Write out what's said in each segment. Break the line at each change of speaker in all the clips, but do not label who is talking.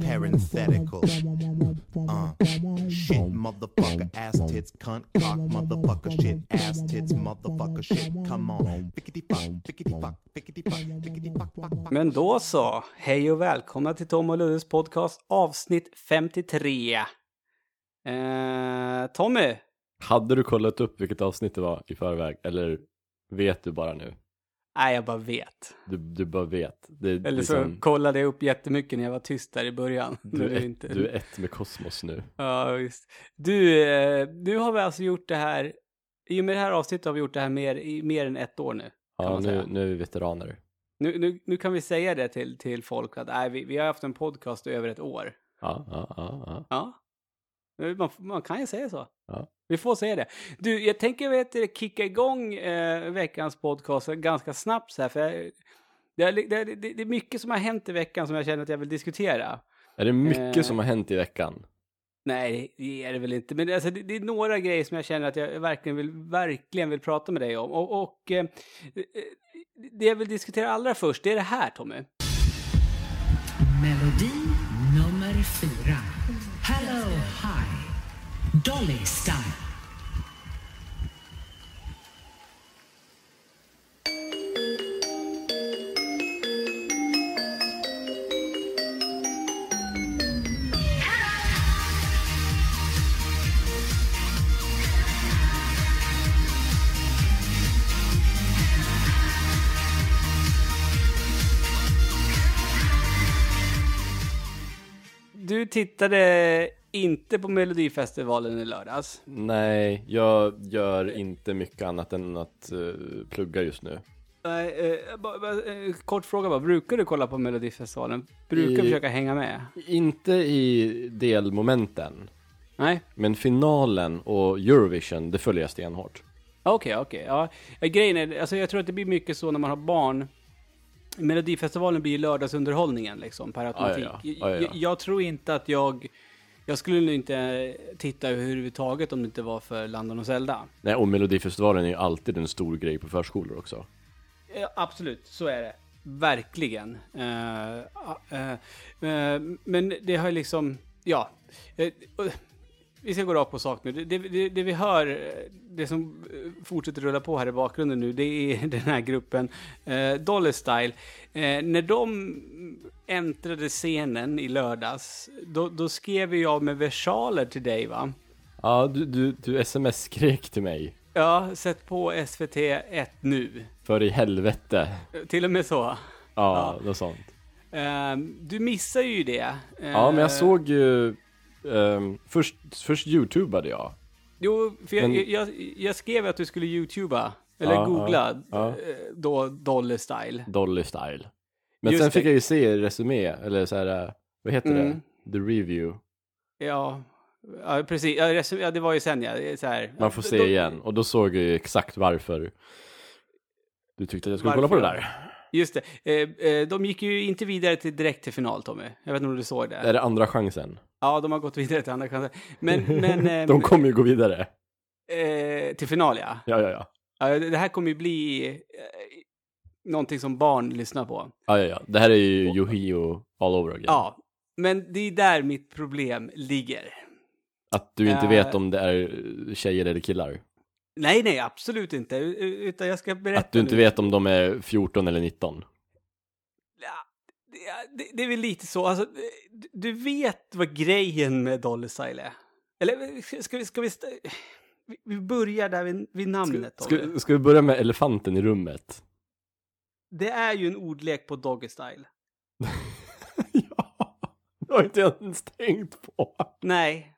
Parenthetical. Uh. Shit, motherfucker, ass tits, cunt, cock, motherfucker, shit, ass tits, motherfucker, shit. Come on.
Men då så, hej och välkomna till Tom och Luddes podcast avsnitt 53. Eh, Tommy,
Hade du kollat upp vilket avsnitt det var i förväg? Eller vet du bara nu?
Nej jag bara vet.
Du, du bara vet. Det,
Eller så
liksom-
kollade jag upp jättemycket när jag var tyst där i början.
du, är ett, du är ett med kosmos nu.
Ja, visst. Du, eh, nu har vi alltså gjort det här, i och med det här avsnittet har vi gjort det här mer, i mer än ett år nu.
Ja, nu, nu är vi veteraner.
Nu, nu, nu kan vi säga det till, till folk att nej, vi, vi har haft en podcast i över ett år.
Ja, ja, ja. ja.
Ja, Eh, man, man kan ju säga så.
Ja.
Vi får säga det. Du, jag tänker vet, du, kicka igång eh, veckans podcast ganska snabbt så här, för jag, det, det, det, det är mycket som har hänt i veckan som jag känner att jag vill diskutera.
Är det mycket
Eh.
som har hänt i veckan?
Nej, det är det väl inte. Men alltså, det, det är några grejer som jag känner att jag verkligen vill, verkligen vill prata med dig om. Och, och eh, det jag vill diskutera allra först, det är det här Tommy.
Melodi nummer fyra. Dolly Style.
Du tittade inte på Melodifestivalen i lördags.
Nej, jag gör inte mycket annat än att eh, plugga just nu.
Nej, eh, eh, kort fråga bara. Brukar du kolla på Melodifestivalen? Brukar du
I-
försöka hänga med?
Inte i delmomenten,
Nej?
men finalen och Eurovision, det följer jag stenhårt.
Okej, okej. Ja. Eh, Grejen är, alltså jag tror att det blir mycket så när man har barn. Melodifestivalen blir ju lördagsunderhållningen liksom, per automatik.
ja. Ja, ja, ja.
Jag, jag tror inte att jag... Jag skulle nog inte titta överhuvudtaget om det inte var för Landon och Zelda.
Nej, och Melodifestivalen är ju alltid en stor grej på förskolor också.
Ja, absolut, så är det. Verkligen. Eh, eh, eh, men det har ju liksom, ja. Eh, vi ska gå rakt på sak nu. Det, det, det, vi hör, eh, det som eh, fortsätter rulla på här i bakgrunden nu, det är den här gruppen eh, Dolly Style. Eh, när de äntrade scenen i lördags, då, då skrev jag med versaler till dig va?
Ja, du, du, du sms-skrek till mig.
Ja, sätt på SVT 1 nu.
För i helvete.
Eh, Till och med så.
Ja,
Ja.
något sånt.
Ehm, du missar ju det.
Ja, men jag
Eh,
såg ju... ehm, först, först youtubade jag.
Jo, för jag,
men-
jag, jag skrev att du skulle youtuba, eller
Ja,
googla,
ja,
eh, då Dolly Style.
Dolly style. Men
Just
sen
det.
fick jag ju se resumé, eller så här, eh, vad heter
Mm.
det? The review.
Ja, ja precis. Ja, resum- ja, det var ju sen ja. Så här.
Man får se
Då-
igen. Och då såg jag ju exakt varför du tyckte att jag skulle kolla på det
Varför?
där.
Just det. Eh, eh, de gick ju inte vidare till direkt till final, Tommy. Jag vet inte om du såg det.
Är det andra chansen?
Ja, de har gått vidare till andra chanser. Men, men... eh,
De kommer ju gå vidare.
eh, till final, ja.
Ja, ja, ja.
ja. Det här kommer ju bli eh, någonting som barn lyssnar på.
Ja, ja, ja. Det här är ju Yohio all over again.
Ja, men det är där mitt problem ligger.
Att du inte
Eh.
vet om det är tjejer eller killar.
Nej, nej, absolut inte. Utan jag ska berätta
Att du inte
nu.
vet om de är 14 eller 19.
Det, det, det är väl lite så. Alltså, du- vet vad grejen med Dolly Style är? Eller ska vi... Ska vi, vi- börjar där vid, vid namnet. Tommy.
Ska, ska vi börja med elefanten i rummet?
Det är ju en ordlek på Doggy Style.
ja, det har inte jag ens tänkt på.
Nej.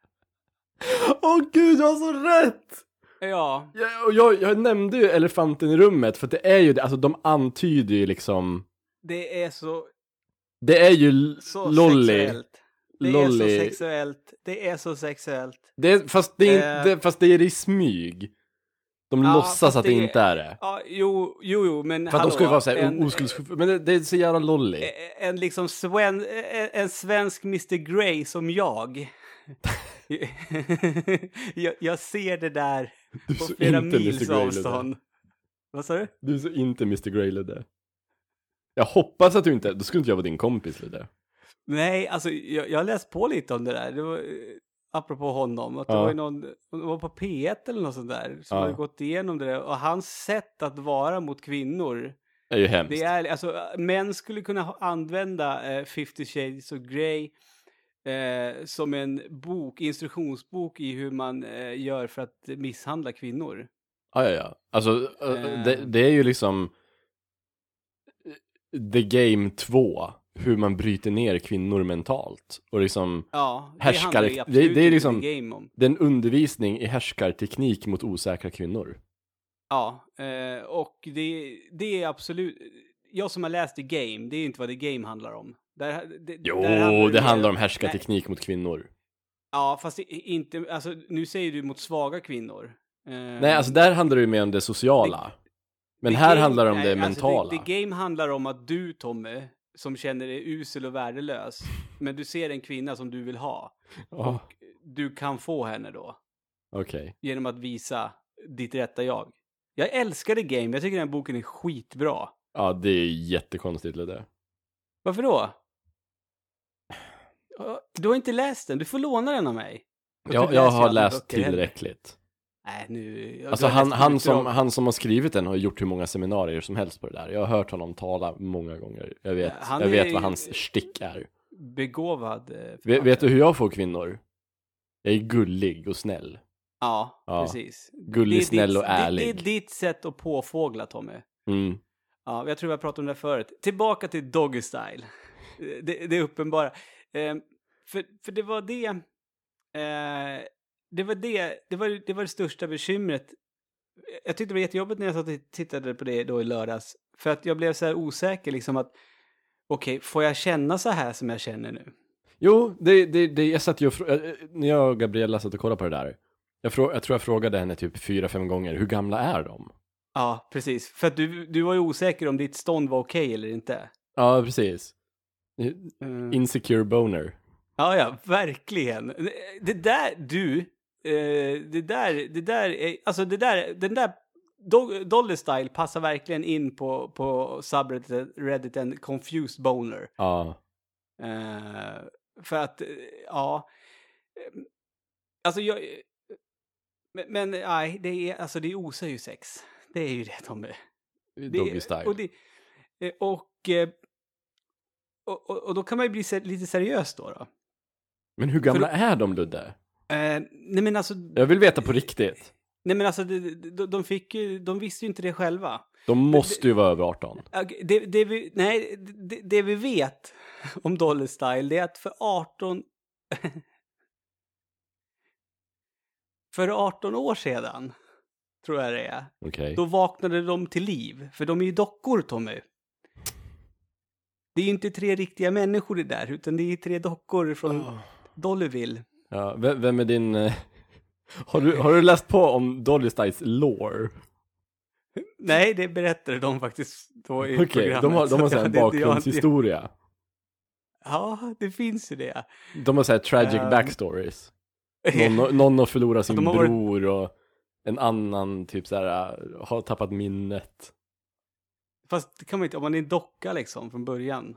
Åh gud, jag har så rätt!
Ja.
Jag, jag, jag nämnde ju elefanten i rummet för det är ju det, alltså de antyder ju liksom
Det är så,
Det är ju
så
Lolly
sexuellt. Det är
Lolly
så sexuellt. Det är så sexuellt.
det är, fast, det är
Eh.
inte, fast det är i smyg De
Ja,
låtsas att det,
det-
inte är det.
Ja, jo, jo, jo, men
För att de ska ju
hallå,
vara såhär
en-
oskuldsfulla. Men det, det är så jävla lolly.
en liksom sven, en, en svensk Mr Grey som jag. jag. Jag ser det där
är
på flera mils avstånd. Vad sa du?
Du är så inte Mr. Grey Ludde. Jag hoppas att du inte, då skulle inte jag vara din kompis Ludde.
Nej, alltså jag, jag har läst på lite om det där. Det var, apropå honom, att det
Ja.
var ju någon, det var på P1 eller något sånt där, som
Ja.
hade gått igenom det där. Och hans sätt att vara mot kvinnor,
Det är ju hemskt.
det är, alltså män skulle kunna använda eh, 50 shades of Grey eh, som en bok, instruktionsbok i hur man eh, gör för att misshandla kvinnor.
Ja, ja, ja. Alltså, eh,
Eh.
det, det är ju liksom The Game 2. Hur man bryter ner kvinnor mentalt. Och liksom,
Ja, det ju
det- det är liksom-
The game om.
det är en undervisning i härskarteknik mot osäkra kvinnor.
Ja, eh, och det, det är absolut... Jag som har läst The Game, det är inte vad The Game handlar om. Där, det,
Jo,
där handlar
det handlar om härskarteknik mot kvinnor.
Ja, fast inte... Alltså, nu säger du mot svaga kvinnor.
Nej, alltså där handlar det ju mer om det sociala. Men
The
här
Game-
handlar det om
nej,
det
alltså,
mentala.
The, the Game handlar om att du, Tommy, som känner dig usel och värdelös, men du ser en kvinna som du vill ha.
Ja,
Du kan få henne då,
Okej.
genom att visa ditt rätta jag. Jag älskar The Game, jag tycker den här boken är skitbra.
Ja, det är jättekonstigt Ludde.
Varför då? Du har inte läst den, du får låna den av mig. Och
Jag, jag
ju
har läst tillräckligt.
Nej, nu...
Alltså han, han, som, han som har skrivit den har gjort hur många seminarier som helst på det där. Jag har hört honom tala många gånger. Jag vet,
Han
jag vet vad hans stick är.
Begåvad. eh,
Vet, vet du hur jag får kvinnor? Jag är gullig och snäll.
Ja,
Ja.
precis.
Gullig,
Det
snäll
ditt-
och
Det,
ärlig.
det är ditt sätt att påfågla, Tommy.
Mm.
Ja, jag tror jag pratade om det förut. Tillbaka till Doggy Style. Det, det är uppenbara. Eh, för, för det var det... Eh, det var det, det var, det var det största bekymret. Jag tyckte det var jättejobbigt när jag satt och tittade på det då i lördags. För att jag blev så här osäker liksom att okej, får jag känna så här som jag känner nu?
Jo, det, det, det, jag satt ju och frå- äh, när jag och Gabriella satt och kollade på det där. Jag, frå, jag tror jag frågade henne typ fyra, fem gånger, hur gamla är de?
Ja, precis. För att du, du var ju osäker om ditt stånd var okej eller inte.
Ja, precis.
Mm.
Insecure boner.
Ja, ja, verkligen. Det där, du, eh, det där, det där, är, alltså det där, den där Do- Dolly Style passar verkligen in på, på subredditen Confused Boner.
Ja.
Eh, för att, eh, ja, eh, alltså jag, men, nej, det är, alltså det osar ju sex. Det är ju det, Tommy. Det-
Doggy style.
Och, det, och, och, och, då kan man ju bli lite seriös då. då.
Men hur gamla är de Ludde?
Eh, nej men alltså,
Jag vill veta på riktigt.
nej men alltså de, de, de fick ju, de visste ju inte det själva.
De måste ju vara över 18.
Okej, Det, det, vi, nej, det, det vi vet om Dolly Style det är att för 18... för 18 år sedan, tror jag det är,
Okej.
då vaknade de till liv. För de är ju dockor, Tommy. Det är ju inte tre riktiga människor det där, utan det är tre dockor från Dollyville.
Ja, vem, vem är din... eh, Har du, har du läst på om Dolly Styles lore?
Nej, det berättade de faktiskt då i
Okej,
programmet.
de har, de har
så
så här en bakgrundshistoria.
Ja, det finns ju det.
De har så här tragic
Ehm.
backstories. Någon, någon har förlorat sin
De har varit-
bror och en annan typ så här äh, har tappat minnet.
Fast det kan man inte, om man är en docka liksom från början.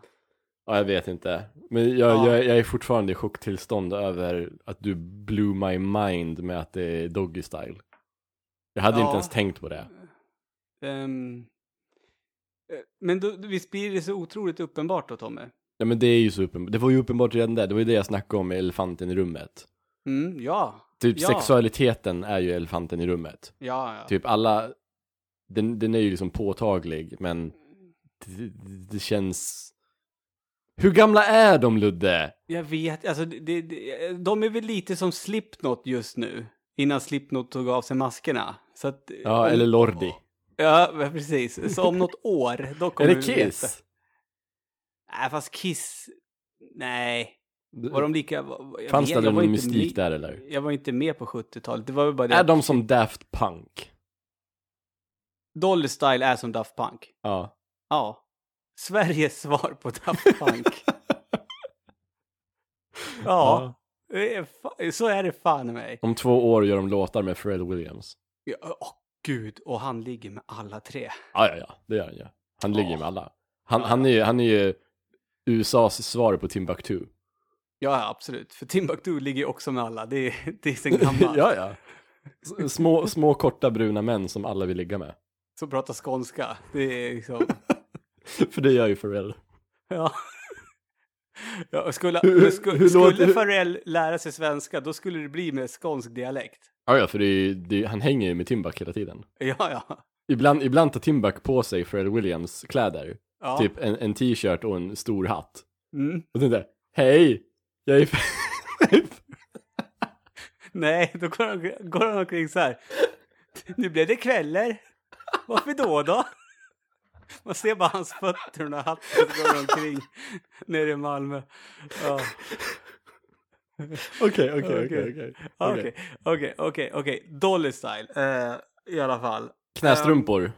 Ja, jag vet inte. Men jag,
Ja.
jag, jag är fortfarande i chocktillstånd över att du blew my mind med att det är doggy style. Jag hade
Ja.
inte ens tänkt på det.
Eh, men då, visst blir det så otroligt uppenbart då, Tommy?
Ja men det är ju så uppenbart. Det var ju uppenbart redan där. Det var ju det jag snackade om med elefanten i rummet.
Mm, ja.
Typ
Ja.
sexualiteten är ju elefanten i rummet.
Ja, ja.
Typ alla, den, den är ju liksom påtaglig men det, det känns... Hur gamla är de Ludde?
Jag vet, alltså det, det, de är väl lite som Slipknot just nu. Innan Slipknot tog av sig maskerna. Så att,
Ja,
om,
eller Lordi.
Ja, precis. Så om något år, då kommer vi veta.
Kiss?
Nej, fast Kiss... Nej. Var de lika... Jag
Fanns
vet,
det
jag
någon mystik
med-
där eller?
Jag var inte med på 70-talet. Det var väl bara det
Är de som Daft Punk?
Dolly Style är som Daft Punk.
Ja.
Ja. Sveriges svar på Daft Punk. ja. är Så är det fan i mig.
Om två år gör de låtar med Pharrell Williams.
Ja, Åh gud, och han ligger med alla tre.
Ja, ja, ja, det gör han ju. Han ligger
Ja.
med alla. Han,
Ja.
han, är ju, han är ju USAs svar på Timbuktu.
Ja, ja, absolut. För Timbuktu ligger också med alla. Det är, det är sen gammalt.
ja, ja. S- Små, små korta bruna män som alla vill ligga med.
Som pratar skånska. Det är liksom...
För det gör ju Pharrell.
Ja. Ja, skulle,
Hur-
men sku,
hur låter-
skulle Farrell lära sig svenska, då skulle det bli med skånsk dialekt.
Ja, ja, för det är, det är, han hänger ju med Timbuk hela tiden.
Ja, ja.
Ibland, ibland tar Timbuk på sig Pharrell Williams kläder.
ja.
Typ en, en t-shirt och en stor hatt.
Mm.
Och där, hej, jag är...
Nej, då går han, går han omkring så här. Nu blev det kvällar. Varför då då? Man ser bara hans fötter och hatten så går omkring nere i Malmö. Ja.
Okej, okej,
Okej.
okej, okej.
Okej. Dolly style. Eh, I alla fall.
Knästrumpor.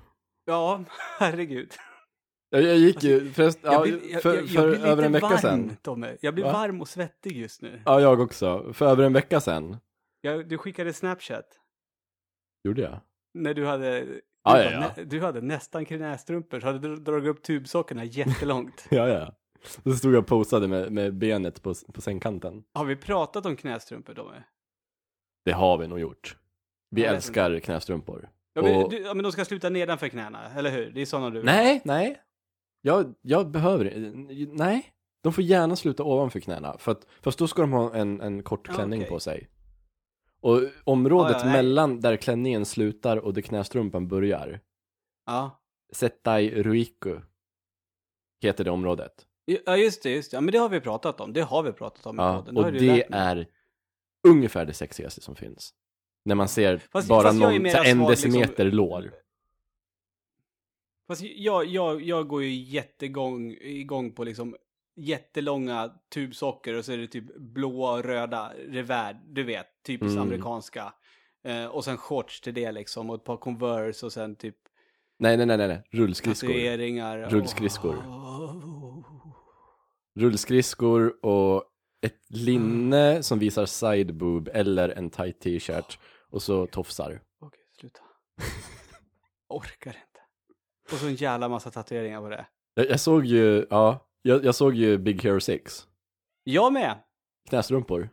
Ja, herregud.
Jag, jag gick ju, förrest, ja,
Jag blir, jag,
för,
jag, jag
för
lite
över en vecka
varm,
sedan.
Tommy. Jag blir
Va?
varm och svettig just nu.
Ja, jag också. För över en vecka sedan.
Jag, du skickade Snapchat
Gjorde jag?
när du hade, du,
Ja,
nä- du hade nästan knästrumpor så hade du dragit upp tubsockorna jättelångt.
Ja, ja. Så stod jag och posade med, med benet på, på sängkanten.
Har vi pratat om knästrumpor Tommy?
Det har vi nog gjort. Vi älskar knästrumpor.
Ja men,
Och-
du, ja, men de ska sluta nedanför knäna, eller hur? Det är sådana du
Nej, nej. Jag, jag behöver Nej. De får gärna sluta ovanför knäna. För att, fast då ska de ha en, en kort klänning
okej.
på sig. Och området
Ja, ja, nej.
mellan där klänningen slutar och där knästrumpan börjar.
Ja.
Setai Ruiku. Heter det området.
Ja just det, just det. Ja, men det har vi pratat om. Det har vi pratat om
Ja, och det är ungefär det sexigaste som finns. När man ser
Fast-
bara
fast
någon, så en
liksom-
decimeter lår.
Fast jag, jag, jag går ju jättegång igång på liksom jättelånga tubsocker och så är det typ blåa och röda revär, du vet, typiskt
Mm.
amerikanska. Eh, och sen shorts till det liksom och ett par Converse och sen typ
Nej, nej, nej, nej. Rullskridskor.
tatueringar.
Rullskridskor.
Åh.
Rullskridskor och ett linne som visar side boob eller en tight t-shirt. Och så tofsar.
Okej, sluta. Orkar inte. Och så en jävla massa tatueringar på det.
Jag, jag såg ju, ja, jag, jag såg ju Big Hero 6.
Jag med!
Knästrumpor.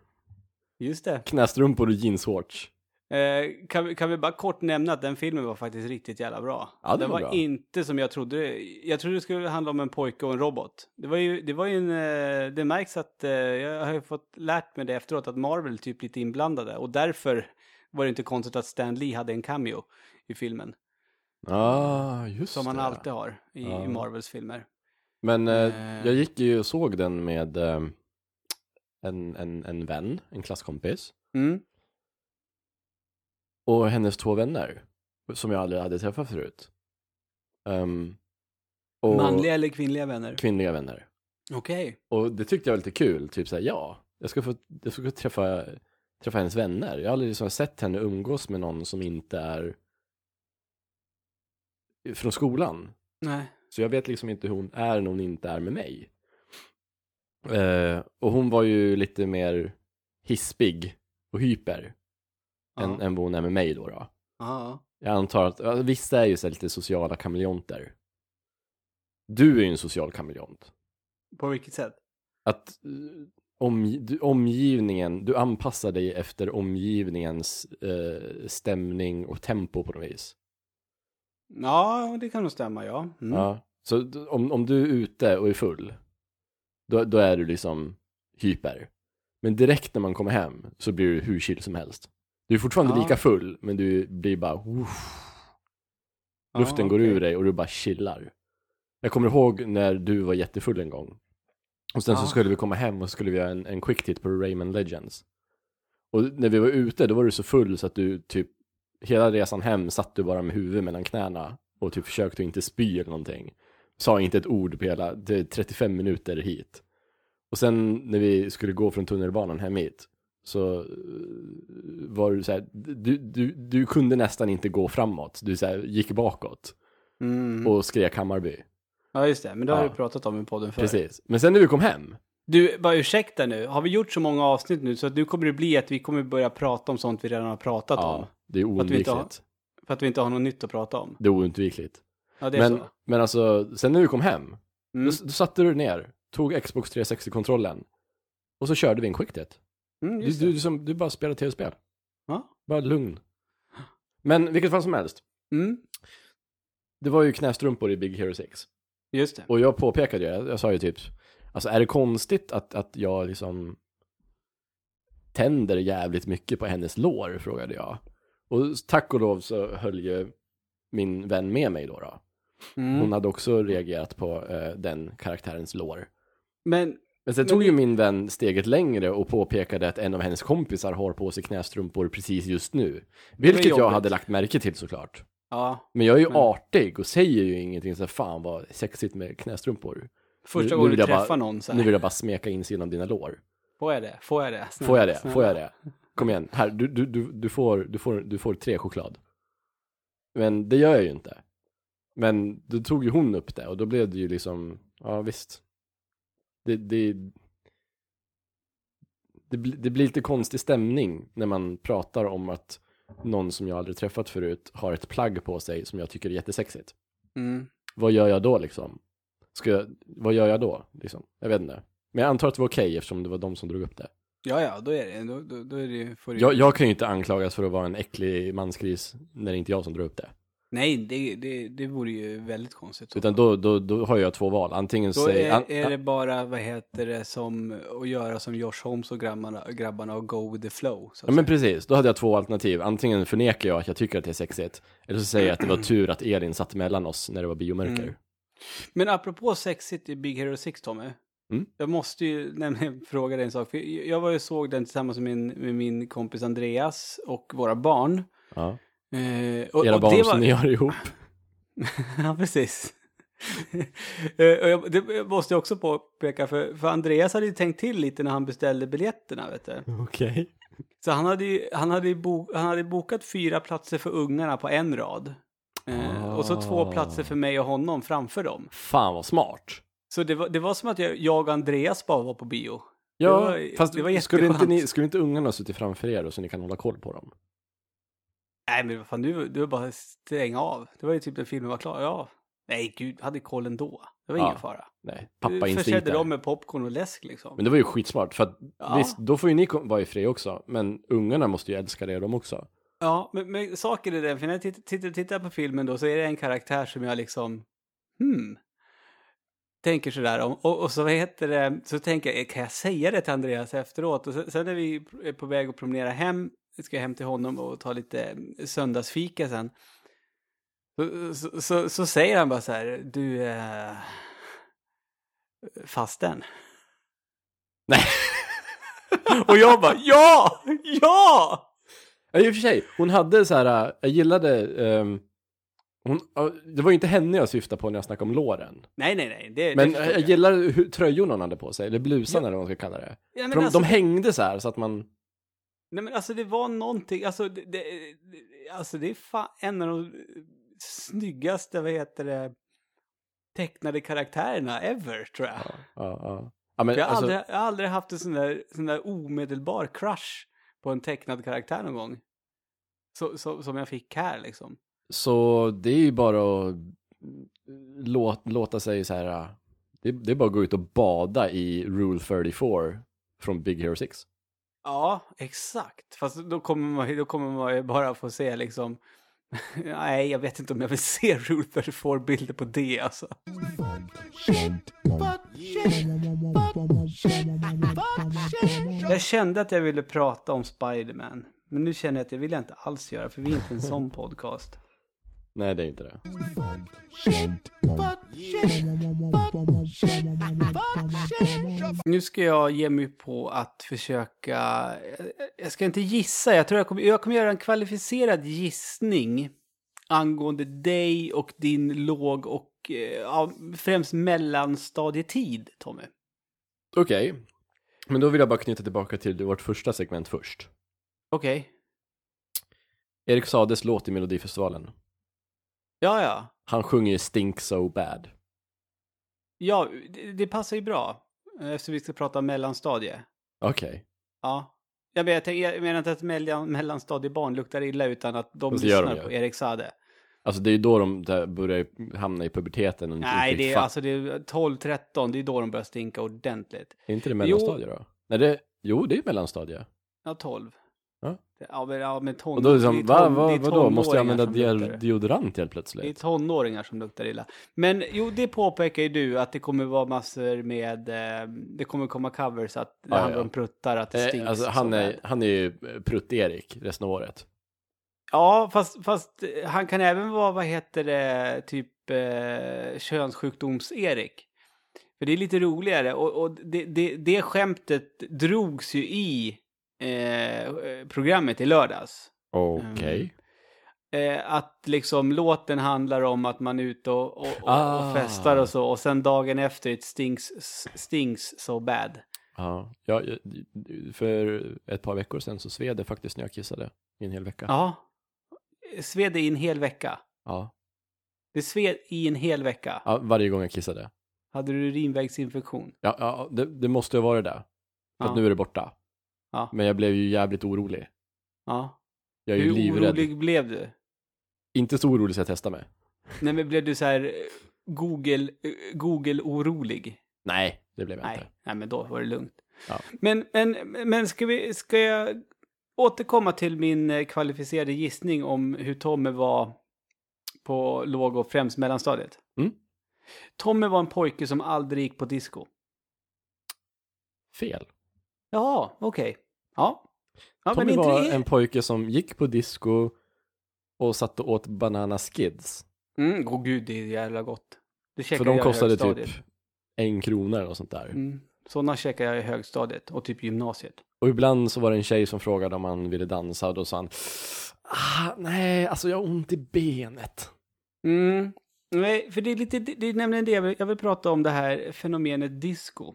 Just det.
Knästrumpor och jeansshorts.
Eh, kan, vi, kan vi bara kort nämna att den filmen var faktiskt riktigt jävla bra.
Ja, det
den
var
var
bra.
inte som jag trodde. Jag trodde det skulle handla om en pojke och en robot. Det var ju, det var ju en, eh, det märks att, eh, jag har ju fått lärt mig det efteråt, att Marvel typ lite inblandade. Och därför var det inte konstigt att Stan Lee hade en cameo i filmen.
Ah, just
Som man
det.
alltid har i,
Ja.
i Marvels filmer.
Men eh,
Eh.
jag gick ju och såg den med eh, en, en, en vän, en klasskompis.
Mm.
Och hennes två vänner. Som jag aldrig hade träffat förut. Ehm, och
Manliga eller kvinnliga vänner?
kvinnliga vänner.
Okej.
Och det tyckte jag var lite kul, typ såhär, ja, jag ska få, jag ska få träffa, träffa hennes vänner. Jag har aldrig liksom sett henne umgås med någon som inte är från skolan.
Nej.
Så jag vet liksom inte hur hon är när hon inte är med mig. Eh, och hon var ju lite mer hispig och hyper än,
Ja.
än vad hon är med mig då. då.
Ja.
Jag antar att, ja, vissa är ju så lite sociala kameleonter. Du är ju en social kameleont.
På vilket sätt?
att eh, om, du, omgivningen, du anpassar dig efter omgivningens eh, stämning och tempo på något vis.
Ja, det kan nog stämma, ja. Mm.
Ja. Så om, om du är ute och är full, då, då är du liksom hyper. Men direkt när man kommer hem så blir du hur chill som helst. Du är fortfarande
Ja.
lika full, men du blir bara "Uff." Luften
Ja,
går ur dig och du bara chillar. Jag kommer ihåg när du var jättefull en gång. Och sen så
Ja.
skulle vi komma hem och så skulle vi göra en, en quick tit på Rayman Legends. Och när vi var ute, då var du så full så att du typ hela resan hem satt du bara med huvudet mellan knäna och typ försökte inte spy eller någonting. Sa inte ett ord på hela, det är 35 minuter hit. Och sen när vi skulle gå från tunnelbanan hem hit så eh, var du så här, du, du, du kunde nästan inte gå framåt. Du så här, gick bakåt
Mm.
och skrek Hammarby.
Ja, just det. Men det har
Ja.
vi pratat om i podden förr.
Precis. Men sen när vi kom hem,
Du, bara ursäkta nu. Har vi gjort så många avsnitt nu så att nu kommer det bli att vi kommer börja prata om sånt vi redan har pratat om.
ja, det är
Att vi inte har-
oundvikligt.
För att vi inte har något nytt att prata om.
Det är oundvikligt.
Ja, det är
Men,
så.
men alltså, sen när vi kom hem,
Mm.
då, då satte du ner, tog Xbox 360-kontrollen och så körde vi en quicktest.
Mm,
Du, du, du, som, du bara spelar tv-spel.
Ja.
Bara lugn. Men vilket fall som helst,
Mm,
det var ju knästrumpor i Big Hero 6.
just det.
Och jag påpekade ju, jag, jag sa ju typ, alltså är det konstigt att, att jag liksom tänder jävligt mycket på hennes lår, frågade jag. Och tack och lov så höll ju min vän med mig då. då.
Mm.
Hon hade också reagerat på eh, den karaktärens lår.
Men,
Men sen
Men
tog ju min vän steget längre och påpekade att en av hennes kompisar har på sig knästrumpor precis just nu. Vilket jag hade lagt märke till såklart.
ja.
Men jag är ju
Men-
artig och säger ju ingenting så fan vad sexigt med knästrumpor.
Första
Nu- nu
gången du
jag bara-
träffar någon så
Nu
här.
vill jag bara smeka insidan av dina lår.
Får jag det? Får jag det? Snälla,
Får jag det?
snälla.
Får jag det? Kom igen, här, du, du, du, du, får, du, får, du får tre choklad. Men det gör jag ju inte. Men då tog ju hon upp det och då blev det ju liksom, ja visst. Det, det, det, det blir lite konstig stämning när man pratar om att någon som jag aldrig träffat förut har ett plagg på sig som jag tycker är jättesexigt.
Mm.
Vad gör jag då liksom? Ska jag, vad gör jag då? Liksom? Jag vet inte. Men jag antar att det var okej eftersom det var de som drog upp det.
Ja, ja, då är det, då, då, då är det får.
Jag, jag kan ju inte anklagas för att vara en äcklig mansgris när det inte är jag som drar upp det.
Nej, det, det, det vore ju väldigt konstigt.
Utan då, då, då har jag två val. Antingen
Då
säger...
är,
an,
är det bara, vad heter det, som att göra som Josh Holmes och grabbarna, grabbarna och go with the flow.
Ja men precis, då hade jag två alternativ. Antingen förnekar jag att jag tycker att det är sexigt. Eller så säger jag att det var tur att Elin satt mellan oss när det var biomörker.
Mm. Men apropå sexigt i Big Hero 6, Tommy.
Mm.
Jag måste ju nämligen fråga dig en sak. För jag var ju såg den tillsammans med min, med min kompis Andreas och våra barn.
Ja.
Eh, och,
Era
och
barn
det
som
var...
ni har ihop.
ja, precis. Eh, och jag, det måste jag också påpeka, för, för Andreas hade ju tänkt till lite när han beställde biljetterna, vet du.
Okej.
Så han hade ju, han hade bo, han hade bokat fyra platser för ungarna på en rad. Eh, Och så två
Ah.
platser för mig och honom framför dem.
Fan vad smart.
Så det var, det var som att jag, jag och Andreas bara var på bio.
Ja,
Det var-
fast
det var
skulle, inte ni, skulle inte ungarna ha suttit framför er då så ni kan hålla koll på dem?
Nej men vad fan, du, du bara stänga av. Det var ju typ när filmen var klar. Ja. Nej gud, hade koll ändå. Det var
Ja,
ingen fara.
Nej,
Du
pappa
Försedde
instinkter.
dem med popcorn och läsk liksom.
Men det var ju skitsmart, för att
Ja.
visst, då får ju ni vara i fred också, men ungarna måste ju älska det de också.
Ja, men, men saken är den, för när jag tittar, tittar, tittar på filmen då så är det en karaktär som jag liksom, hmm, tänker sådär om. Och, och så vad heter det, så tänker jag, kan jag säga det till Andreas efteråt? Och sen, sen när vi är på väg att promenera hem, ska jag hem till honom och ta lite söndagsfika sen. Så, så, så, så säger han bara så här, du, eh, fasten.
Nej.
och jag bara, ja, ja!
Ja, i och för sig, hon hade så här, äh, jag gillade, ehm, hon, det var ju inte henne jag syftade på när jag snackade om låren.
Nej, nej, nej. Det,
Men
det
jag,
förstår
jag gillade hur tröjorna hon hade på sig, eller blusan
Ja.
eller vad man ska kalla det.
Ja,
de,
alltså,
de hängde så här så att man,
Nej men alltså det var någonting, alltså det, det, alltså det är fan en av de snyggaste, vad heter det, tecknade karaktärerna ever tror jag.
ja, ja, ja. ja men,
jag, har
alltså,
aldrig, jag har aldrig haft en sån där, sån där omedelbar crush på en tecknad karaktär någon gång. Så, så, som jag fick här liksom.
Så det är ju bara att låt, låta sig så här, äh, det, det är bara att gå ut och bada i Rule 34 från Big Hero 6.
Ja, exakt. Fast då kommer man, då kommer man ju bara få se liksom, nej jag vet inte om jag vill se Rule 34-bilder på det alltså. Jag kände att jag ville prata om Spider-Man. Men nu känner jag att jag vill inte alls göra, för vi är inte en sån podcast.
Nej, det är inte det.
Nu ska jag ge mig på att försöka, jag ska inte gissa, jag tror jag kommer, jag kommer göra en kvalificerad gissning angående dig och din låg och eh, ja, främst mellanstadietid, Tommy.
Okej. Men då vill jag bara knyta tillbaka till vårt första segment först.
Okej.
Erik Sades låt i Melodifestivalen.
Ja, ja.
Han sjunger Stink So Bad.
Ja, det, det passar ju bra. eh, Eftersom vi ska prata mellanstadie.
Okej.
Ja. Jag, men, jag, menar inte att mellan, mellanstadiebarn luktar illa utan att de lyssnar
de ju.
på Erik Sade.
Alltså det är ju då de börjar hamna i puberteten och
Nej, det är, alltså, det är 12-13, det är då de börjar stinka ordentligt.
Är inte det mellanstadie då? Nej, det... Jo, det är mellanstadie.
Ja, 12.
Ja.
Men, ja, men ton,
Och då är det som,
det är
va, va, vadå? Måste jag använda deodorant helt
Det är
plötsligt?
tonåringar som luktar illa. Men jo, det påpekar ju du att det kommer vara massor med, eh, det kommer komma covers att det
Ja,
handlar
ja.
om pruttar, att det
Eh,
stinks.
alltså,
så
han, är, han är ju Prutt-Erik resten av året.
Ja, fast, fast eh, han kan även vara, vad heter det, typ eh, könssjukdoms-Erik. För det är lite roligare och, och det, det, det skämtet drogs ju i eh, programmet i lördags.
Okej.
Eh, att liksom låten handlar om att man är ute och, och, och,
Ah.
och festar och så och sen dagen efter it stings, stings so bad.
Ja, ja, för ett par veckor sedan så sved det faktiskt när jag kissade i en hel vecka.
Ja. Sved det i en hel vecka.
Ja.
Det sved i en hel vecka.
ja varje gång jag kissade.
Hade du urinvägsinfektion?
Ja, ja det, det måste ju vara det. För
Ja.
att nu är det borta.
Ja.
Men jag blev ju jävligt orolig.
Ja.
Jag är ju
Hur
livrädd.
orolig blev du?
Inte så orolig så jag testar mig.
Nej, men blev du så här eh, Google, eh, Google-orolig?
Nej, det blev jag
Nej,
inte.
nej, men då var det lugnt.
Ja.
Men, men, men ska, vi, ska jag återkomma till min eh, kvalificerade gissning om hur Tommy var på låg och främst mellanstadiet?
Mm.
Tommy var en pojke som aldrig gick på disco.
Fel.
Ja, okej. Ja. ja
Tommy
men inte
var
det-
en pojke som gick på disco och satt och åt banana skids.
Mm, åh gud, det är jävla gott. Det
För de kostade typ en krona eller sånt där.
Mm. Sådana käkade jag i högstadiet och typ gymnasiet.
Och ibland så var det en tjej som frågade om han ville dansa och då sa han ah, nej, alltså jag har ont i benet.
Mm. Nej, för det är, lite, det det är nämligen det jag vill, jag vill prata om det här fenomenet disco.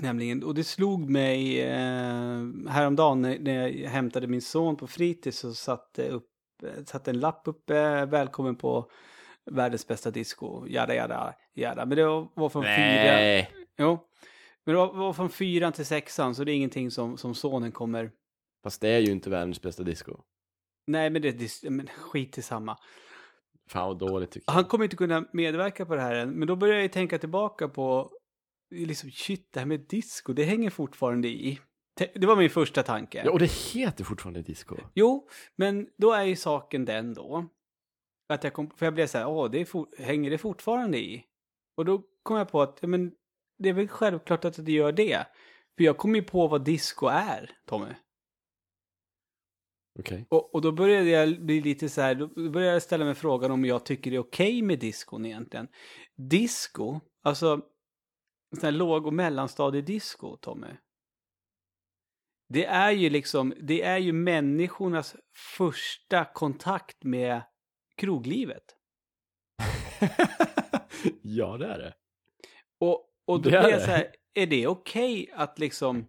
Nämligen, och det slog mig eh, häromdagen när, när jag hämtade min son på fritids och satte, upp, eh, satte en lapp upp, eh, välkommen på världens bästa disco, jada jada jada. Men det var, från fyra, jo. Men det var, var från fyran till sexan så det är ingenting som, som sonen kommer,
Fast det är ju inte världens bästa disco.
nej men det det- men skit i samma.
Fan vad dåligt tycker jag.
Han kommer inte kunna medverka på det här än, men då börjar jag ju tänka tillbaka på, liksom shit, det här med disco, det hänger fortfarande i. Det var min första tanke.
Ja, och det heter fortfarande disco.
Jo, men då är ju saken den då, att jag kom, för jag blev så här, åh, det for, hänger det fortfarande i? Och då kom jag på att, ja, men det är väl självklart att det gör det. För jag kom ju på vad disco är, Tommy.
Okej.
Och, och då började jag bli lite så här, då började jag ställa mig frågan om jag tycker det är okej med diskon egentligen. Disco, alltså sån här låg och mellanstadiedisco, Tommy. Det är ju liksom, det är ju människornas första kontakt med kroglivet.
ja, det är det.
Och, och då
Det är
blir jag så här, är det okej att liksom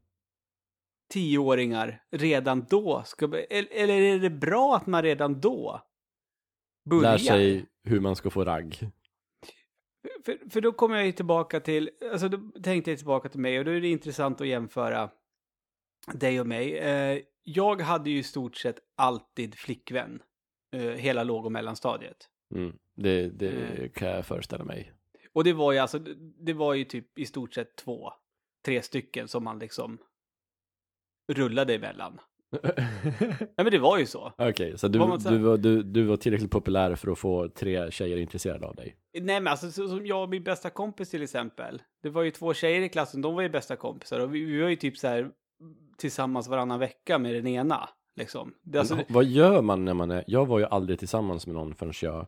tioåringar redan då ska, eller är det bra att man redan då börjar?
Lär sig hur man ska få ragg.
För, för då kommer jag ju tillbaka till, alltså då tänkte jag tillbaka till mig och då är det intressant att jämföra dig och mig. Eh, jag hade ju i stort sett alltid flickvän eh, hela låg och mellanstadiet.
Mm. Det, det
Mm.
kan jag föreställa mig.
Och det var ju alltså, det var ju typ i stort sett två, tre stycken som man liksom rullade emellan. Ja men det var ju så.
Okej, så du, du, var, du, du var tillräckligt populär för att få tre tjejer intresserade av dig?
Nej men alltså så, som jag och min bästa kompis till exempel. Det var ju två tjejer i klassen, de var ju bästa kompisar och vi, vi var ju typ så här tillsammans varannan vecka med den ena. Liksom. Det, alltså,
Vad gör man när man är... Jag var ju aldrig tillsammans med någon förrän jag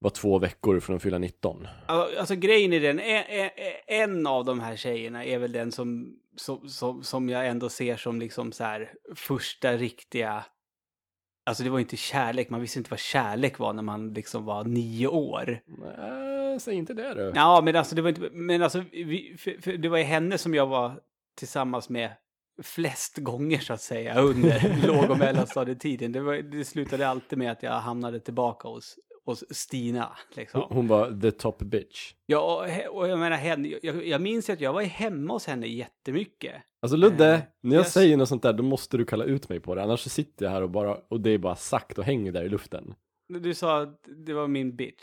var två veckor från att fylla 19.
Alltså, grejen är den, en, en, en av de här tjejerna är väl den som, som, som, som jag ändå ser som liksom så här första riktiga, alltså det var inte kärlek, man visste inte vad kärlek var när man liksom var nio år.
Ja, säg inte det du.
Ja, men alltså det var inte, men alltså, vi, för, för det var ju henne som jag var tillsammans med flest gånger så att säga under låg och mellanstadietiden. Det, var, det slutade alltid med att jag hamnade tillbaka hos, hos Stina. Liksom.
Hon, hon var the top bitch.
Ja, och, och jag menar, henne, jag, jag minns att jag var hemma hos henne jättemycket.
Alltså Ludde,
Eh,
när jag
yes.
säger något sånt där då måste du kalla ut mig på det. Annars sitter jag här och bara, och det är bara sagt och hänger där i luften.
Du sa att det var min bitch.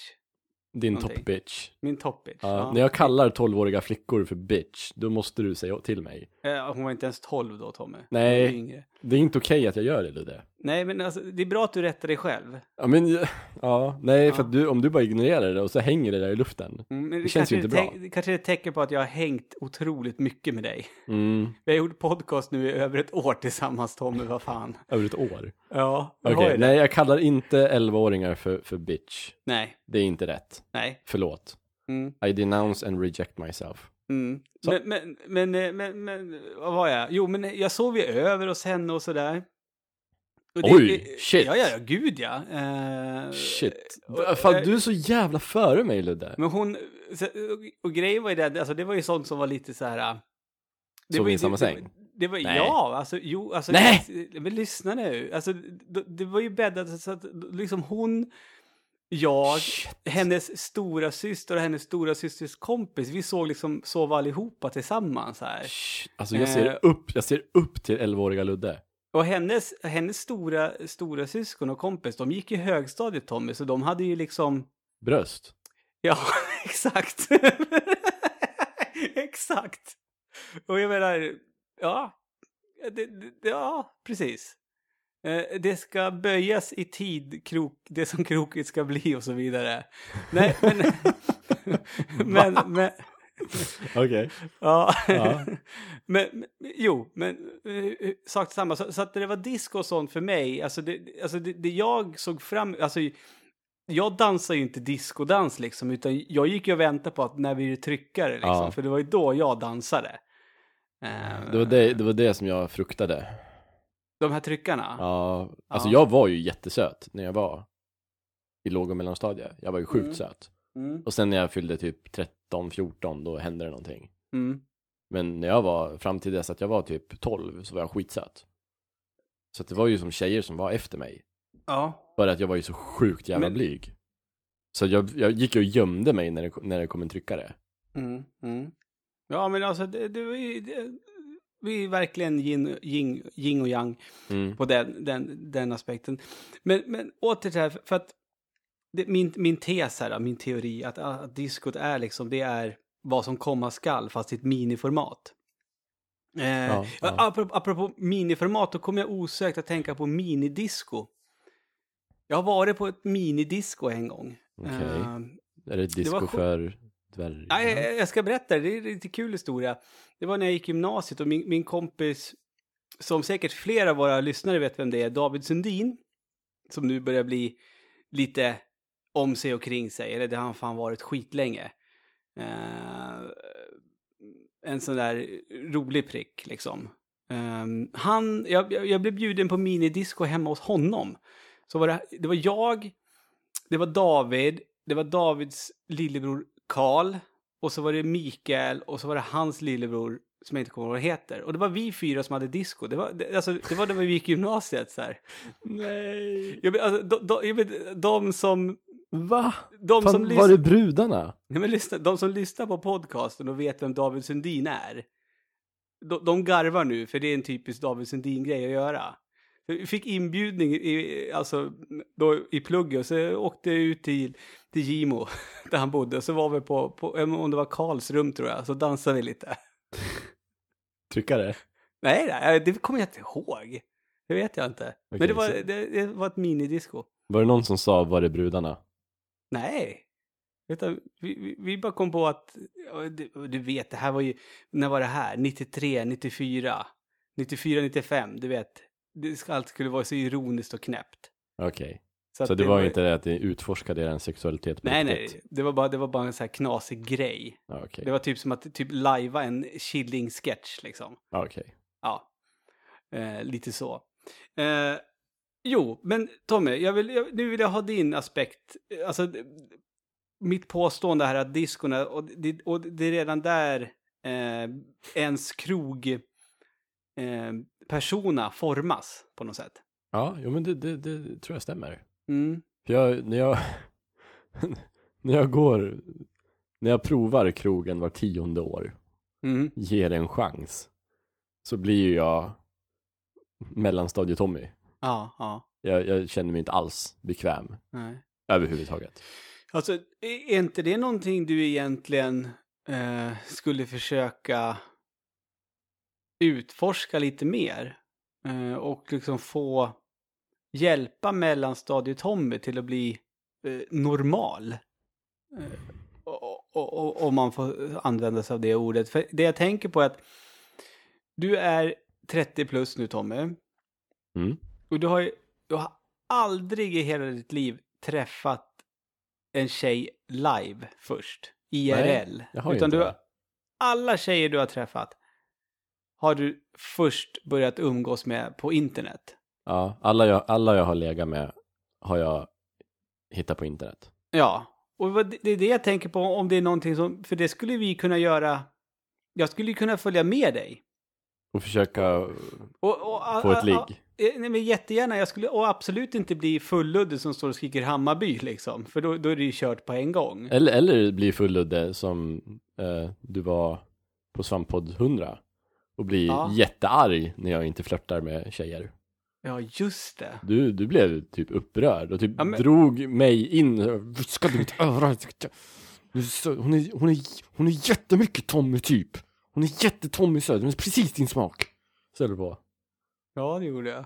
Din
Någonting.
top bitch.
Min top bitch.
Ja,
Ja.
När jag kallar 12-åriga flickor för bitch, då måste du säga till mig.
Eh, Hon var inte ens 12 då, Tommy.
Nej. Det är inte okej att jag gör det Ludde.
Nej, men alltså, det är bra att du rättar dig själv.
Ja men, ja, nej för
Ja.
att du, om du bara ignorerar det och så hänger det där i luften.
Mm, men
Det känns ju inte bra.
Det kanske är ett tecken på att jag har hängt otroligt mycket med dig.
Mm,
Vi har gjort podcast nu i över ett år tillsammans, Tommy. Vad fan.
över ett år.
Ja,
Okej,
det.
nej jag kallar inte 11-åringar för, för bitch.
Nej,
Det är inte rätt.
nej.
Förlåt.
Mm,
I denounce and reject myself.
Mm. Men, men, men, eh, men, men, vad var jag? Jo, men jag sov ju över hos henne och sådär. Och det-
Oj,
det-
shit.
Ja, ja, ja, gud ja. Eh,
Shit.
och-
Fan,
eh,
du är så jävla före mig Ludde.
Men hon, och, grejen var ju det, alltså det var ju sånt som var lite så här... äh, Det
Sov i samma säng?
det var,
Nej.
ja, alltså jo, alltså...
Nej!
Men lyssna nu, alltså det, det var ju bäddat så att liksom hon, jag, hennes stora syster och hennes stora systers kompis, vi såg liksom sova allihopa tillsammans här.
Shh, Alltså jag ser
Eh.
upp, jag ser upp till 11-åriga Ludde.
Och hennes, hennes stora, stora syskon och kompis, de gick i högstadiet Tommy, så de hade ju liksom
Bröst.
Ja, exakt. exakt. Och jag menar, ja, det, det, ja precis. Eh, Det ska böjas i tid, krok, det som krokigt ska bli och så vidare. Nej, men... men, men
Okej.
ja.
Ja.
men, jo, men eh, sak samma. Så, så att det var disco och sånt för mig, alltså det, alltså det, det jag såg fram alltså jag dansar ju inte discodans liksom, utan jag gick ju och väntade på att när vi tryckare liksom,
Ja.
för det var ju då jag dansade.
Det var det, det var det som jag fruktade.
De här tryckarna?
Ja, alltså
Ja.
jag var ju jättesöt när jag var i låg och mellanstadiet. Jag var ju sjukt
Mm.
söt.
Mm,
Och sen när jag fyllde typ 13, 14, då hände det någonting.
mm.
Men när jag var, fram till dess att jag var typ 12, så var jag skitsöt. Så det var ju som tjejer som var efter mig.
Ja.
Bara att jag var ju så sjukt jävla
Men-
blyg. Så jag, jag gick och gömde mig när det, när det kom en tryckare.
Mm, mm. Ja, men alltså det, det var ju... Det, vi är verkligen yin, yin, yin och yang
Mm.
på den, den, den aspekten. Men, men åter till det här, för att det, min, min tes här, min teori, att, att diskot är liksom, det är vad som komma skall, fast i ett miniformat. Eh,
Ja, ja.
Apropå, apropå miniformat, då kommer jag osökt att tänka på minidisco. Jag har varit på ett minidisco en gång.
Okej.
Eh,
Är det disco
var sjukt.
för dvärgar?
Nej, jag- ska berätta, det är en lite kul historia. Det var när jag gick gymnasiet och min, min kompis, som säkert flera av våra lyssnare vet vem det är, David Sundin, som nu börjar bli lite om sig och kring sig, eller det har han fan varit skitlänge. Eh, en sån där rolig prick liksom. Eh, han, jag, jag jag blev bjuden på minidisco hemma hos honom. Så var det, det var jag, det var David, det var Davids lillebror Karl och så var det Mikael och så var det hans lillebror som jag inte kommer ihåg vad heter. Och det var vi fyra som hade disco. Det var, det, alltså, det var när vi gick i gymnasiet så här.
Nej.
Jag, alltså, de, de, jag de som...
Va?
De som,
Fan, var
lyssnar,
det brudarna?
Nej, men lyssna, de som lyssnar på podcasten och vet vem David Sundin är. De, de garvar nu, för det är en typisk David Sundin-grej att göra. Vi fick inbjudning i, alltså, då, i plugget och så åkte jag ut till, till Gimo där han bodde. Och så var vi på, på, om det var Karls rum tror jag, så dansade vi lite.
Tryckare?
Nej, nej, det kommer jag inte ihåg. Det vet jag inte. Men
Okej,
det var,
så-
det, det var ett minidisco.
Var det någon som sa var det brudarna?
Nej. Utan vi, vi, vi bara kom på att, du, du vet, det här var ju, när var det här? 93, 94, 94, 95, du vet. Det ska allt skulle vara så ironiskt och knäppt.
Okej.
att
Så det var inte det att ni utforskade er sexualitet på
Nej,
riktigt?
nej, det var, bara, det var bara en så här knasig grej.
Okej.
Det var typ som att typ lajva en killing-sketch liksom.
Okej.
Ja, eh, lite så. Eh, jo, men Tommy, jag vill, jag, nu vill jag ha din aspekt. Alltså, mitt påstående här att diskorna, och det, och det är redan där eh, ens krog eh, persona formas på något sätt.
Ja, jo men det, det, det tror jag stämmer.
Mm.
För jag, när jag, när jag går, när jag provar krogen var tionde år,
Mm.
ger det en chans, så blir ju jag mellanstadie-Tommy.
Ja, ja.
Jag, jag känner mig inte alls bekväm
Nej.
överhuvudtaget.
Alltså, är inte det någonting du egentligen eh, skulle försöka utforska lite mer? Eh, och liksom få hjälpa mellanstadie-Tommy till att bli eh, normal? Eh, om man får använda sig av det ordet. För det jag tänker på är att du är 30 plus nu Tommy.
Mm.
Och du har ju du har aldrig i hela ditt liv träffat en tjej live först. IRL.
har ju
Utan
inte
du
det.
alla tjejer du har träffat har du först börjat umgås med på internet.
Ja, alla jag, alla jag har legat med har jag hittat på internet.
Ja, och det är det jag tänker på om det är någonting som, för det skulle vi kunna göra, jag skulle kunna följa med dig.
Och försöka
Och, och,
få ett ligg.
Eh, Nej, men jättegärna. Jag skulle och absolut inte bli fulludde som står och skriker Hammarby liksom. För då, då är det ju kört på en gång.
Eller, eller bli fulludde som eh, du var på Svamppodd 100. Och bli
Ja.
jättearg när jag inte flörtar med tjejer.
Ja, just det.
Du, du blev typ upprörd och typ
Ja, men-
drog mig in. Viskade i mitt öra. Du Hon är, hon, är, hon är jättemycket Tommy typ. Hon är jätte-Tommy söt. Hon är precis din smak. Du på.
Ja, det gjorde jag.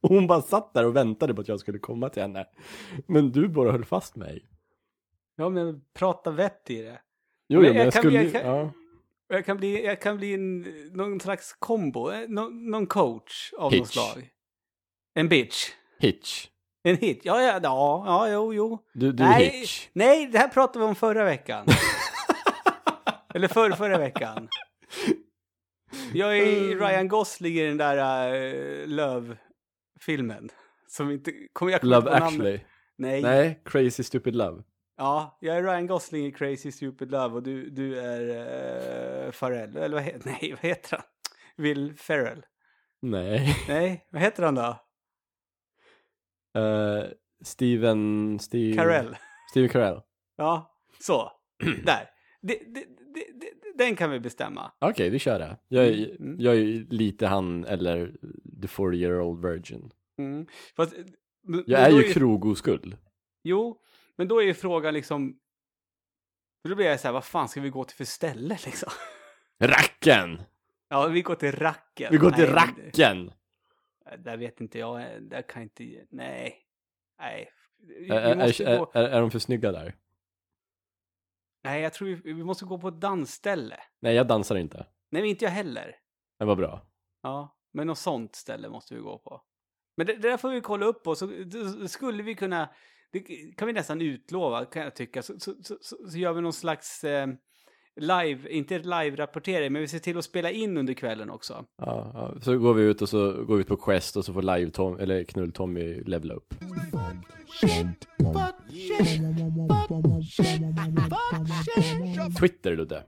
Och hon bara satt där och väntade på att jag skulle komma till henne. Men du bara höll fast mig.
Ja, men prata vett i det.
Jo,
Men
jo, men
jag
jag skulle...
jag kan-
Ja.
Jag kan bli, jag kan bli en, någon slags kombo, eh, någon, någon coach av något
Hitch.
slag. En bitch.
Hitch.
En hit. Ja, ja, ja, ja, jo, jo.
Du, du
nej,
Hitch.
nej, det här pratade vi om förra veckan. Eller förra, förra veckan. Jag är Ryan Gosling i den där uh, Love-filmen. Som inte, kommer jag
Love
på namnet?
actually.
Nej.
Nej, Crazy Stupid Love.
Ja, jag är Ryan Gosling i Crazy Stupid Love och du, du är uh, Farrell. Eller vad heter, nej, vad heter han? Will Ferrell.
Nej.
Nej, vad heter han då?
Uh, Steven... Steve...
Carell.
Steven Carell.
Ja, så. Där. Det, det, det, den kan vi bestämma.
Okej, vi kör det. Jag är,
Mm.
jag är lite han eller the 40 year old virgin.
Mm. Fast, men-
Jag är ju krogoskuld.
Jo, men då är ju frågan liksom... Då blir jag så här, vad fan ska vi gå till för ställe liksom?
Racken!
Ja, vi går till racken.
Vi går till
Nej,
racken!
det- Där vet inte jag, där kan inte, nej. Nej. Vi,
Är,
vi måste
är,
gå,
är, är de för snygga där?
nej, jag tror vi, vi måste gå på ett dansställe.
Nej, jag dansar inte.
Nej, men inte jag heller.
Men vad bra.
Ja, men något sånt ställe måste vi gå på. Men det, det där får vi kolla upp på, så det, skulle vi kunna, det kan vi nästan utlova kan jag tycka, så, så, så, så, gör vi någon slags eh, live, inte live-rapportering, men vi ser till att spela in under kvällen också.
Ja, ja. Så går vi ut och så går vi ut på Quest och så får live Tom, eller knull Tommy levela upp. Twitter Ludde.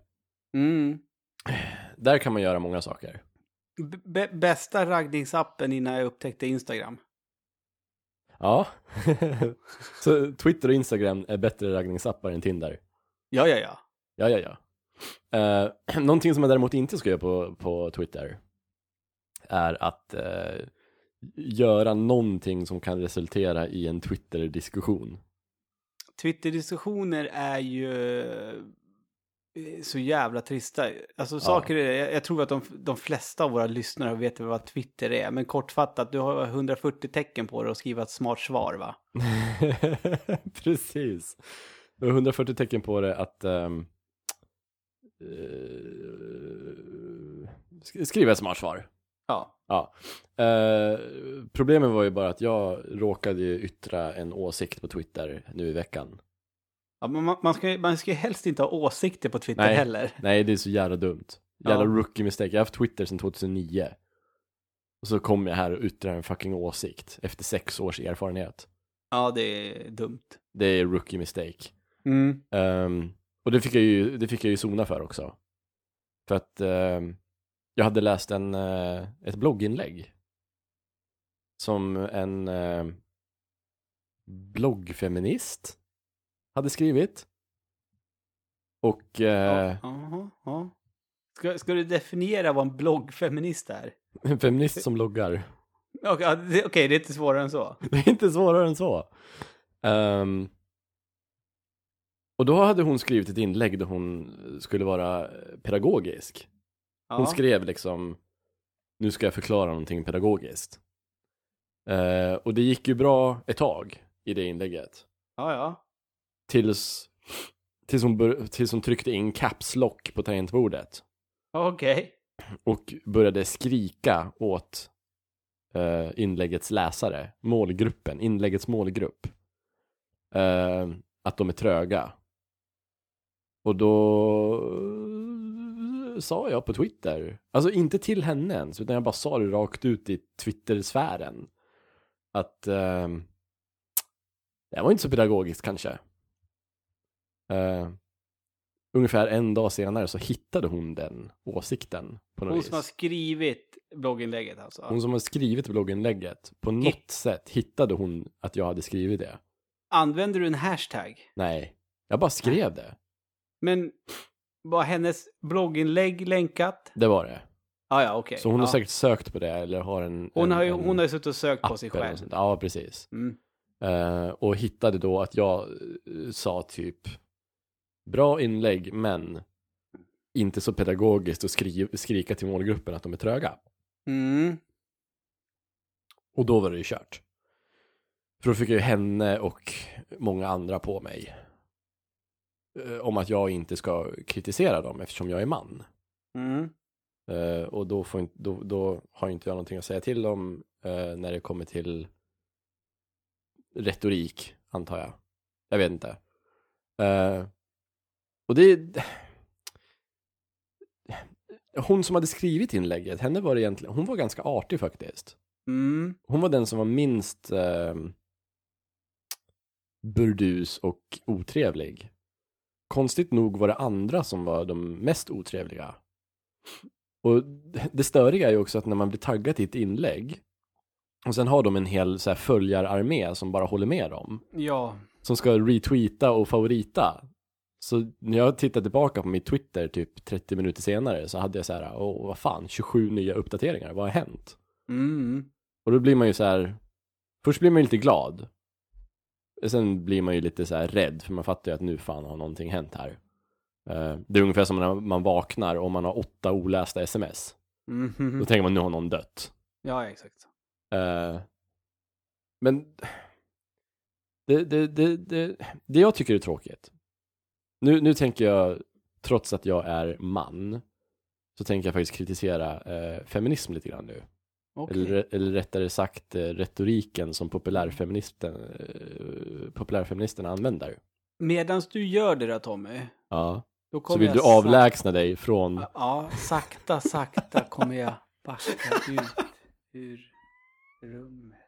Mm.
Där kan man göra många saker.
B- bästa raggningsappen innan jag upptäckte Instagram.
Ja. så Twitter och Instagram är bättre raggningsappar än Tinder.
Ja, ja, ja.
Ja, ja, ja. Uh, någonting som man däremot inte ska göra på, på Twitter är att eh, göra någonting som kan resultera i en Twitter-diskussion.
Twitter-diskussioner är ju så jävla trista. Alltså saker är, jag, jag tror att de, de flesta av våra lyssnare vet vad Twitter är. Men kortfattat, du har 140 tecken på det och skriva ett smart svar va?
Precis. Du har 140 tecken på det att eh, sk- skriva ett smart svar.
Ja.
Ja. Eh, problemet var ju bara att jag råkade yttra en åsikt på Twitter nu i veckan.
Ja man, man, ska, man ska ju helst inte ha åsikter på Twitter
Nej.
heller.
Nej, det är så jävla dumt. Jävla
Ja.
rookie mistake. Jag har haft Twitter sedan 2009. Och så kom jag här och yttrar en fucking åsikt efter sex års erfarenhet.
Ja, det är dumt.
Det är rookie mistake.
Mm.
Ehm, och det fick jag ju, det fick jag ju sona för också. För att ehm, jag hade läst en, eh, ett blogginlägg. Som en eh, bloggfeminist hade skrivit. Och eh,
Ja, aha, ja. Ska, ska du definiera vad en bloggfeminist är?
en feminist som bloggar.
Okej, ja, det, är inte svårare än så.
Det är inte svårare än så. Ehm, och då hade hon skrivit ett inlägg där hon skulle vara pedagogisk. Hon
Ja.
skrev liksom, nu ska jag förklara någonting pedagogiskt. Eh, och det gick ju bra ett tag i det inlägget.
Ja, ja.
Tills, tills, hon, tills hon tryckte in caps lock på tangentbordet.
Okej.
Och började skrika åt eh, inläggets läsare, målgruppen, inläggets målgrupp. Eh, att de är tröga. Och då eh, sa jag på Twitter, alltså inte till henne ens, utan jag bara sa det rakt ut i Twitter-sfären. Att eh, det var inte så pedagogiskt kanske. Eh, ungefär en dag senare så hittade hon den åsikten på något
Hon
vis.
som har skrivit blogginlägget alltså.
Hon som har skrivit blogginlägget, på något sätt hittade hon att jag hade skrivit det.
Använder du en hashtag?
Nej, jag bara skrev det.
Men var hennes blogginlägg länkat?
Det var det.
Ah, ja, okej.
Så hon har
ja.
säkert sökt på det eller har en
Hon
en,
har ju,
en
hon har ju suttit och sökt på sig själv.
Ja, precis.
Mm.
Eh, och hittade då att jag eh, sa typ bra inlägg men inte så pedagogiskt att skri skrika till målgruppen att de är tröga.
Mm.
Och då var det ju kört. För då fick jag ju henne och många andra på mig. Eh, om att jag inte ska kritisera dem eftersom jag är man.
Mm.
Eh, och då, får då, då har inte jag någonting att säga till om eh, när det kommer till retorik, antar jag. Jag vet inte. Och det... Hon som hade skrivit inlägget, henne var det egentligen, hon var ganska artig faktiskt.
Mm.
Hon var den som var minst eh, burdus och otrevlig. Konstigt nog var det andra som var de mest otrevliga. Och det störiga är ju också att när man blir taggad i ett inlägg och sen har de en hel så här, följararmé som bara håller med dem.
Ja.
Som ska retweeta och favorita. Så när jag tittar tillbaka på mitt Twitter typ 30 minuter senare så hade jag så här, åh vad fan, 27 nya uppdateringar, vad har hänt?
Mm.
Och då blir man ju så här, först blir man ju lite glad. Sen blir man ju lite så här rädd, för man fattar ju att nu fan har någonting hänt här. Eh, det är ungefär som när man vaknar och man har åtta olästa sms. Då
Mhm.
tänker man nu har någon dött.
Ja, exakt.
Eh, men det, det, det, det, det jag tycker är tråkigt. Nu, nu tänker jag, trots att jag är man, så tänker jag faktiskt kritisera eh, feminism lite grann nu.
Okej.
Eller, eller rättare sagt eh, retoriken som populärfeministen, eh, populärfeministerna använder.
Medan du gör det då Tommy,
Ja.
då
Så vill du avlägsna dig från...
Ja, sakta, sakta kommer jag backa ut ur rummet.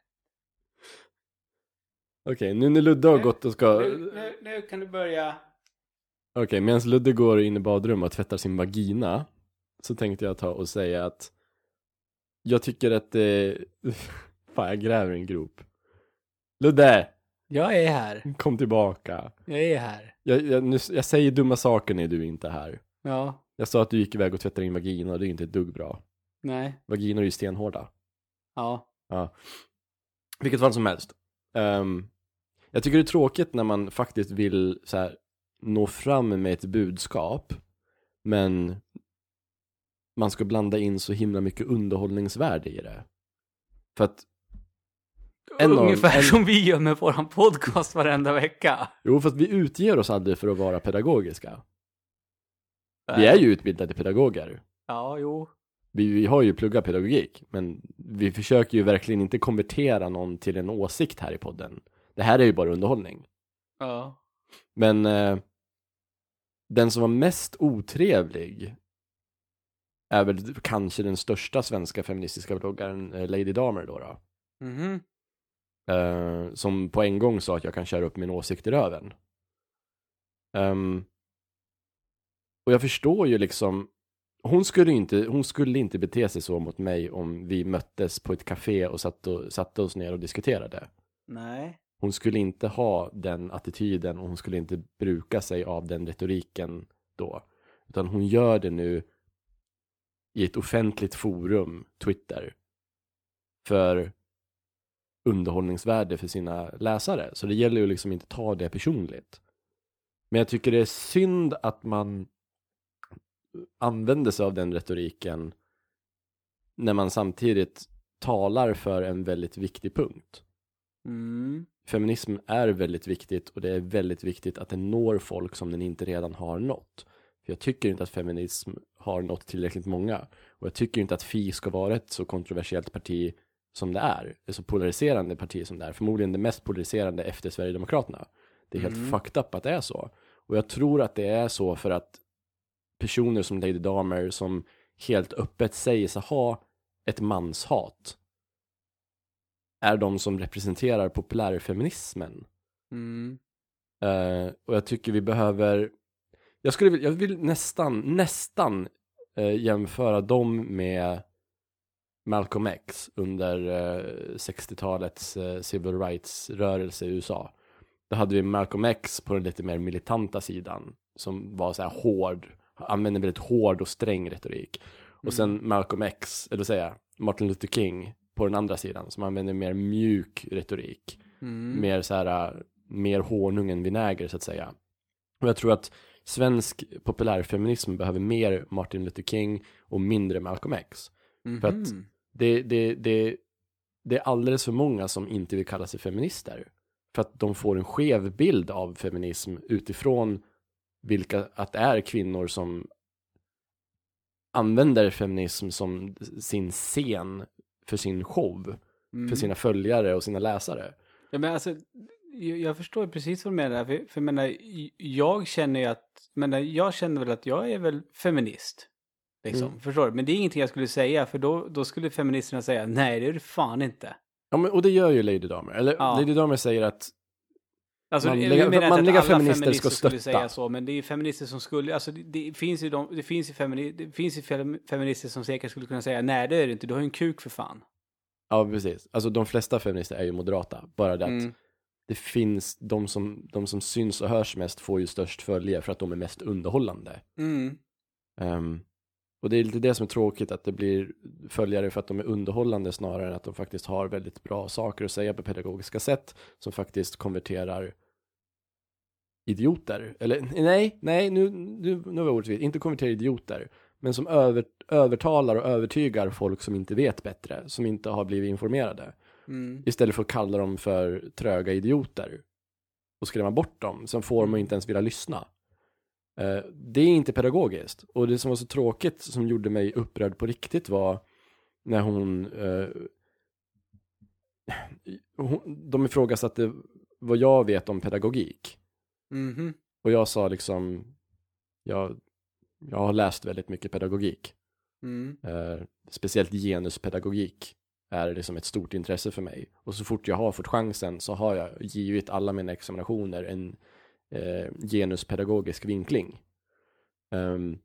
Okej, nu när Ludde har gått och ska...
Nu, nu, nu kan du börja.
Okej, medan Ludde går in i badrummet och tvättar sin vagina så tänkte jag ta och säga att jag tycker att det... Fan, jag gräver en grop. Ludde,
Jag är här.
kom tillbaka.
Jag är här.
Jag, jag, nu, jag säger dumma saker när du inte är här.
Ja,
Jag sa att du gick iväg och tvättade din vagina och det är inte ett dugg bra.
nej,
Vaginor är ju stenhårda.
ja.
Vilket fall som helst. Ehm, jag tycker det är tråkigt när man faktiskt vill så här, nå fram med ett budskap. Men man ska blanda in så himla mycket underhållningsvärde i det. För att En av-
Ungefär
en-
som vi gör med våran podcast varenda vecka.
Jo, för att vi utger oss aldrig för att vara pedagogiska. Vi är ju utbildade pedagoger.
Ja, jo.
Vi, vi har ju pluggat pedagogik, men vi försöker ju verkligen inte konvertera någon till en åsikt här i podden. Det här är ju bara underhållning.
Ja.
Men eh, den som var mest otrevlig är väl kanske den största svenska feministiska bloggaren eh, Lady Damer då. då.
Mhm.
Eh, som på en gång sa att jag kan köra upp min åsikt i röven. Ehm, och jag förstår ju liksom, hon skulle inte, hon skulle inte bete sig så mot mig om vi möttes på ett café och satt och, satte oss ner och diskuterade.
Nej.
Hon skulle inte ha den attityden och hon skulle inte bruka sig av den retoriken då. Utan hon gör det nu i ett offentligt forum, Twitter, för underhållningsvärde för sina läsare. Så det gäller ju liksom inte ta det personligt. Men jag tycker det är synd att man använder sig av den retoriken när man samtidigt talar för en väldigt viktig punkt.
Mm.
Feminism är väldigt viktigt och det är väldigt viktigt att den når folk som den inte redan har nått. För jag tycker inte att feminism har nått tillräckligt många. Och jag tycker inte att Fi ska vara ett så kontroversiellt parti som det är. Ett så polariserande parti som det är. Förmodligen det mest polariserande efter Sverigedemokraterna. Det är helt
Mm.
fucked up att det är så. Och jag tror att det är så för att personer som Lady Damer som helt öppet säger sig ha ett manshat är de som representerar populärfeminismen.
Mm.
Eh, och jag tycker vi behöver, jag skulle vilja, jag vill nästan, nästan eh, jämföra dem med Malcolm X under eh, 60-talets eh, civil rights-rörelse i USA. Då hade vi Malcolm X på den lite mer militanta sidan som var så här hård, använde väldigt hård och sträng retorik. Och sen Malcolm X, eller jag, Martin Luther King på den andra sidan som använder mer mjuk retorik.
Mm.
Mer så här, äh, mer honung än vinäger så att säga. Och jag tror att svensk populärfeminism behöver mer Martin Luther King och mindre Malcolm X. För att det, det, det, det är alldeles för många som inte vill kalla sig feminister. För att de får en skev bild av feminism utifrån vilka, att det är kvinnor som använder feminism som sin scen för sin show,
Mm.
för sina följare och sina läsare.
Ja, men alltså, jag, förstår precis vad du menar. För, för jag menar, jag känner ju att, menar, jag känner väl att jag är väl feminist. Liksom,
Mm.
förstår du? Men det är ingenting jag skulle säga, för då, då skulle feministerna säga, nej det är du fan inte.
Ja, men, och det gör ju Lady Damer. Eller
Ja.
Lady Damer säger att
Alltså,
Manliga- manliga feminister ska stötta.
säga så, men det är feminister som skulle, alltså det, det finns ju de, det finns ju, femini, det finns ju fem- feminister som säkert skulle kunna säga, nej det är det inte, du har ju en kuk för fan.
Ja, precis. Alltså de flesta feminister är ju moderata. Bara det att
Mm.
det finns, de som, de som syns och hörs mest får ju störst följe för att de är mest underhållande.
Mm.
Ehm, och det är lite det som är tråkigt, att det blir följare för att de är underhållande snarare än att de faktiskt har väldigt bra saker att säga på pedagogiska sätt som faktiskt konverterar idioter. Eller nej, nej, nu, nu, nu var ordet inte konverterar idioter, men som över, övertalar och övertygar folk som inte vet bättre, som inte har blivit informerade.
Mm.
Istället för att kalla dem för tröga idioter och skrämma bort dem. Sen får de inte ens vilja lyssna. Eh, det är inte pedagogiskt. Och det som var så tråkigt som gjorde mig upprörd på riktigt var när hon, eh, hon de ifrågasatte vad jag vet om pedagogik.
Mhm.
Och jag sa liksom, jag, jag har läst väldigt mycket pedagogik.
Mm.
Eh, speciellt genuspedagogik är liksom ett stort intresse för mig. Och så fort jag har fått chansen så har jag givit alla mina examinationer en eh, genuspedagogisk vinkling. Ehm,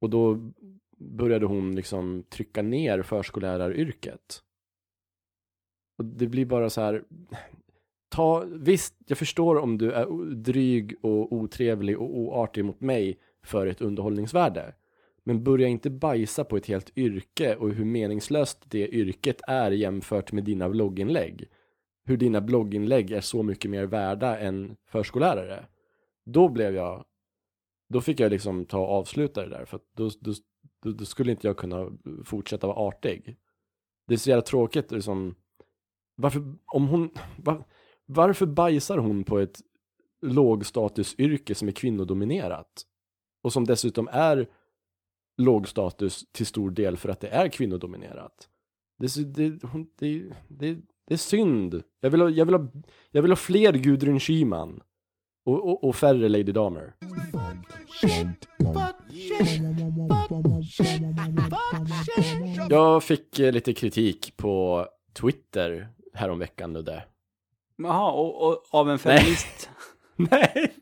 och då började hon liksom trycka ner förskolläraryrket. Och det blir bara så här, ta, visst, jag förstår om du är dryg och otrevlig och oartig mot mig för ett underhållningsvärde. Men börja inte bajsa på ett helt yrke och hur meningslöst det yrket är jämfört med dina blogginlägg. Hur dina blogginlägg är så mycket mer värda än förskollärare. Då blev jag, då fick jag liksom ta och avsluta det där för att då, då, då, då skulle inte jag kunna fortsätta vara artig. Det är så jävla tråkigt liksom, varför, om hon, var, varför bajsar hon på ett lågstatusyrke som är kvinnodominerat? Och som dessutom är lågstatus till stor del för att det är kvinnodominerat. Det, är det, hon- det, det, det är synd. Jag vill ha, jag vill ha, jag vill ha fler Gudrun Schyman. Och, och, och färre Lady Damer. Jag fick eh, lite kritik på Twitter häromveckan Ludde.
Jaha, och, och av en feminist?
Nej!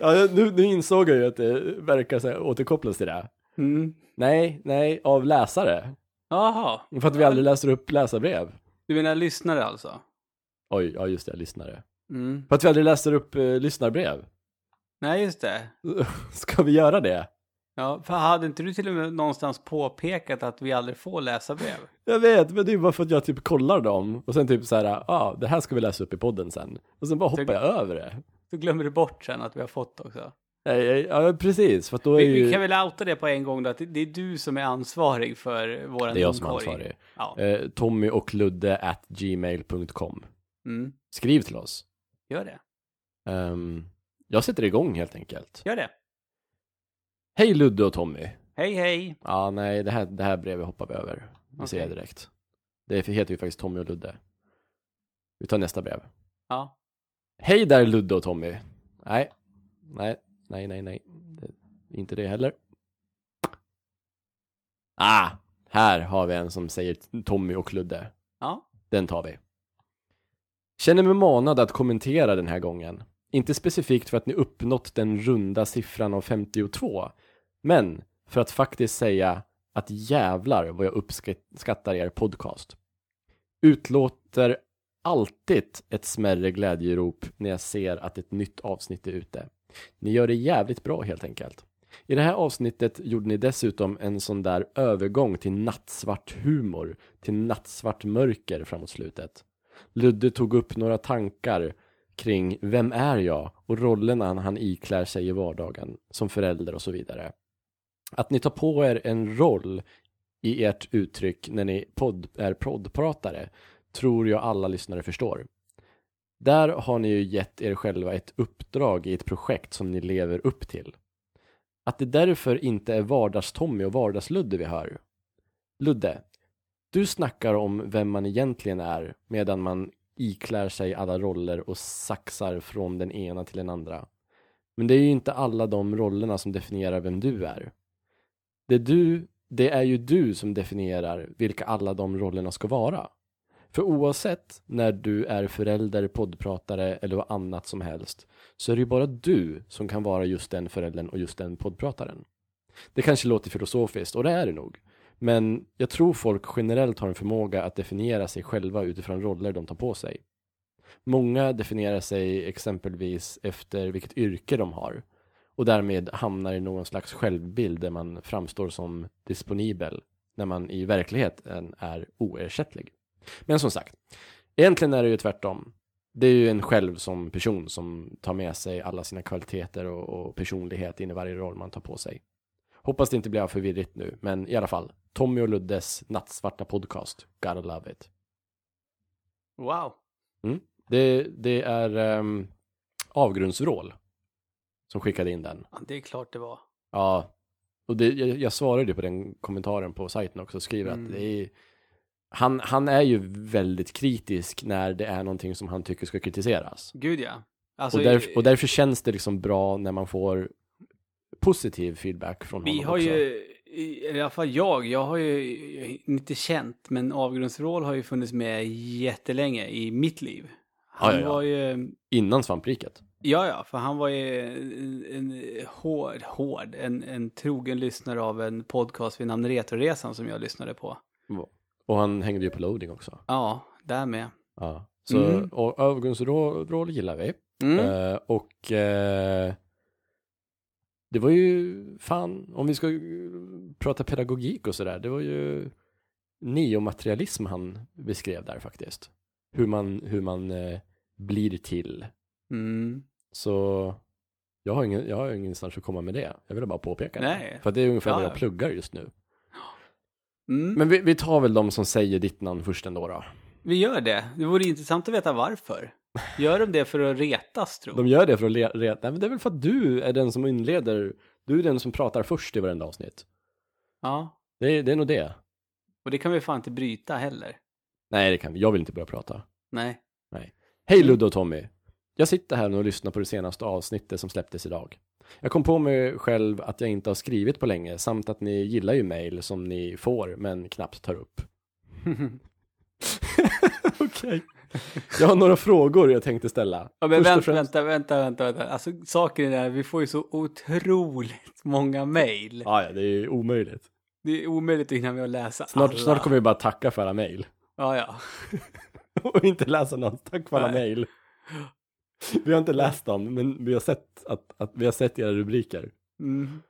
ja, nu, nu insåg jag ju att det verkar så här, återkopplas till det.
Mm.
Nej, nej, av läsare.
Jaha,
För att vi aldrig läser upp läsarbrev.
du menar lyssnare alltså?
Oj, ja just det, lyssnare.
Mm.
För att vi aldrig läser upp eh, lyssnarbrev.
Nej, just det.
Ska vi göra det?
Ja, för hade inte du till och med någonstans påpekat att vi aldrig får läsa brev?
Jag vet, men det är bara för att jag typ kollar dem och sen typ så här, ja, ah, det här ska vi läsa upp i podden sen. Och sen bara hoppar jag över det.
Du glömmer du bort sen att vi har fått också.
Nej, Ja, precis, för då är
Vi,
ju...
vi kan väl outa det på en gång då, att det, är du som är ansvarig för våran
Det är jag som är ansvarig.
Ja.
Eh, Tommy och Ludde at gmail.com.
Mm.
Skriv till oss.
Gör det.
Ehm, jag sätter igång helt enkelt.
Gör det.
Hej Ludde och Tommy.
Hej, hej.
Ja, nej, det här, det här brevet hoppar vi över. Det ser jag direkt. Det heter ju faktiskt Tommy och Ludde. Vi tar nästa brev.
Ja.
Hej där Ludde och Tommy. Nej, nej, nej, nej, nej. Det, inte det heller. Ah, här har vi en som säger Tommy och Ludde.
Ja.
Den tar vi. Känner mig manad att kommentera den här gången. Inte specifikt för att ni uppnått den runda siffran av 52, men för att faktiskt säga att jävlar vad jag uppskattar er podcast. Utlåter alltid ett smärre glädjerop när jag ser att ett nytt avsnitt är ute. Ni gör det jävligt bra helt enkelt. I det här avsnittet gjorde ni dessutom en sån där övergång till nattsvart humor, till nattsvart mörker framåt slutet. Ludde tog upp några tankar kring vem är jag och rollerna han iklär sig i vardagen som förälder och så vidare. Att ni tar på er en roll i ert uttryck när ni podd, är poddpratare tror jag alla lyssnare förstår. Där har ni ju gett er själva ett uppdrag i ett projekt som ni lever upp till. Att det därför inte är vardagstommy och vardagsludde vi hör. Ludde, du snackar om vem man egentligen är medan man iklär sig alla roller och saxar från den ena till den andra. Men det är ju inte alla de rollerna som definierar vem du är. Det, du, det är ju du som definierar vilka alla de rollerna ska vara. För oavsett när du är förälder, poddpratare eller vad annat som helst så är det ju bara du som kan vara just den föräldern och just den poddprataren. Det kanske låter filosofiskt och det är det nog. Men jag tror folk generellt har en förmåga att definiera sig själva utifrån roller de tar på sig. Många definierar sig exempelvis efter vilket yrke de har och därmed hamnar i någon slags självbild där man framstår som disponibel när man i verkligheten är oersättlig. Men som sagt, egentligen är det ju tvärtom. Det är ju en själv som person som tar med sig alla sina kvaliteter och, och personlighet in i varje roll man tar på sig. Hoppas det inte blir förvirrigt nu, men i alla fall. Tommy och Luddes nattsvarta podcast. Gotta love it.
Wow.
Det, det är um, avgrundsvrål som skickade in den.
Ja, det är klart det var.
Ja, och det, jag, jag svarade på den kommentaren på sajten också och skriver
Mm.
att det är han, han är ju väldigt kritisk när det är någonting som han tycker ska kritiseras.
Gud ja. Alltså,
och, därf, och därför känns det liksom bra när man får positiv feedback från
vi
honom
har
också.
ju, i i alla fall jag, jag har ju inte känt, men avgrundsvrål har ju funnits med jättelänge i mitt liv. Han
Ja, ja, ja.
var ju,
Innan svampriket.
Ja ja, för han var ju en, en hård, hård, en, en trogen lyssnare av en podcast vid namn Retroresan som jag lyssnade på.
Och han hängde ju på loading också.
Ja, där med.
Ja. Så
Mm.
och avgrundsvrål gillar vi.
Mm.
Eh, och eh, det var ju fan, om vi ska prata pedagogik och sådär, det var ju neomaterialism han beskrev där faktiskt. Hur man, hur man eh, blir till.
Mm.
Så jag har, ingen, jag har ingenstans att komma med det. Jag vill bara påpeka det.
Nej.
För att det är ungefär
Ja,
vad
ja.
jag pluggar just nu.
Mm.
Men vi, vi tar väl de som säger ditt namn först ändå då.
Vi gör det. Det vore intressant att veta varför. Gör de det för att retas, tro?
De gör det för att le- reta. Nej, men det är väl för att du är den som inleder. Du är den som pratar först i varenda avsnitt.
Ja.
Det är, det är nog det.
Och det kan vi fan inte bryta heller.
Nej, det kan vi. Jag vill inte börja prata.
Nej.
Hej Ludde och Tommy. Jag sitter här nu och lyssnar på det senaste avsnittet som släpptes idag. Jag kom på mig själv att jag inte har skrivit på länge samt att ni gillar ju mail som ni får men knappt tar upp. Okej. Jag har några frågor jag tänkte ställa.
Ja, men vänta,
främst-
vänta, vänta, vänta, vänta. Alltså saken är att vi får ju så otroligt många mejl.
Ja, ja, det är omöjligt.
Det är omöjligt att hinna med att läsa
Snart,
alla.
snart kommer vi bara tacka för alla mejl.
Ja, ja.
Och inte läsa någon. Tack för alla
Nej.
mejl. Vi har inte läst dem, men vi har sett, att, att, vi har sett era rubriker.
Mm.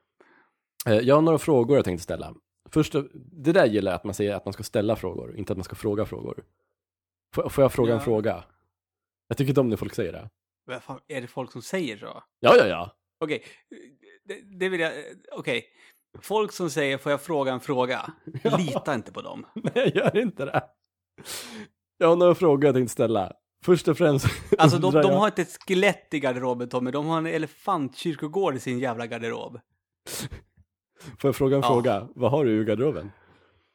Eh, Jag har några frågor jag tänkte ställa. Först, det där gillar jag att man säger att man ska ställa frågor, inte att man ska fråga frågor. Får, får jag fråga en
Ja.
fråga? Jag tycker inte om när folk säger det.
Vad fan, är det folk som säger så?
Ja, ja, ja.
Okej, det, det vill jag... Okej. Folk som säger får jag fråga en fråga? Lita inte på dem.
Nej, gör inte det. Jag har några frågor jag tänkte ställa. Först och främst
Alltså de, de har inte ett skelett i garderoben Tommy, de har en elefantkyrkogård i sin jävla garderob.
Får jag fråga en
Ja.
fråga? Vad har du i garderoben?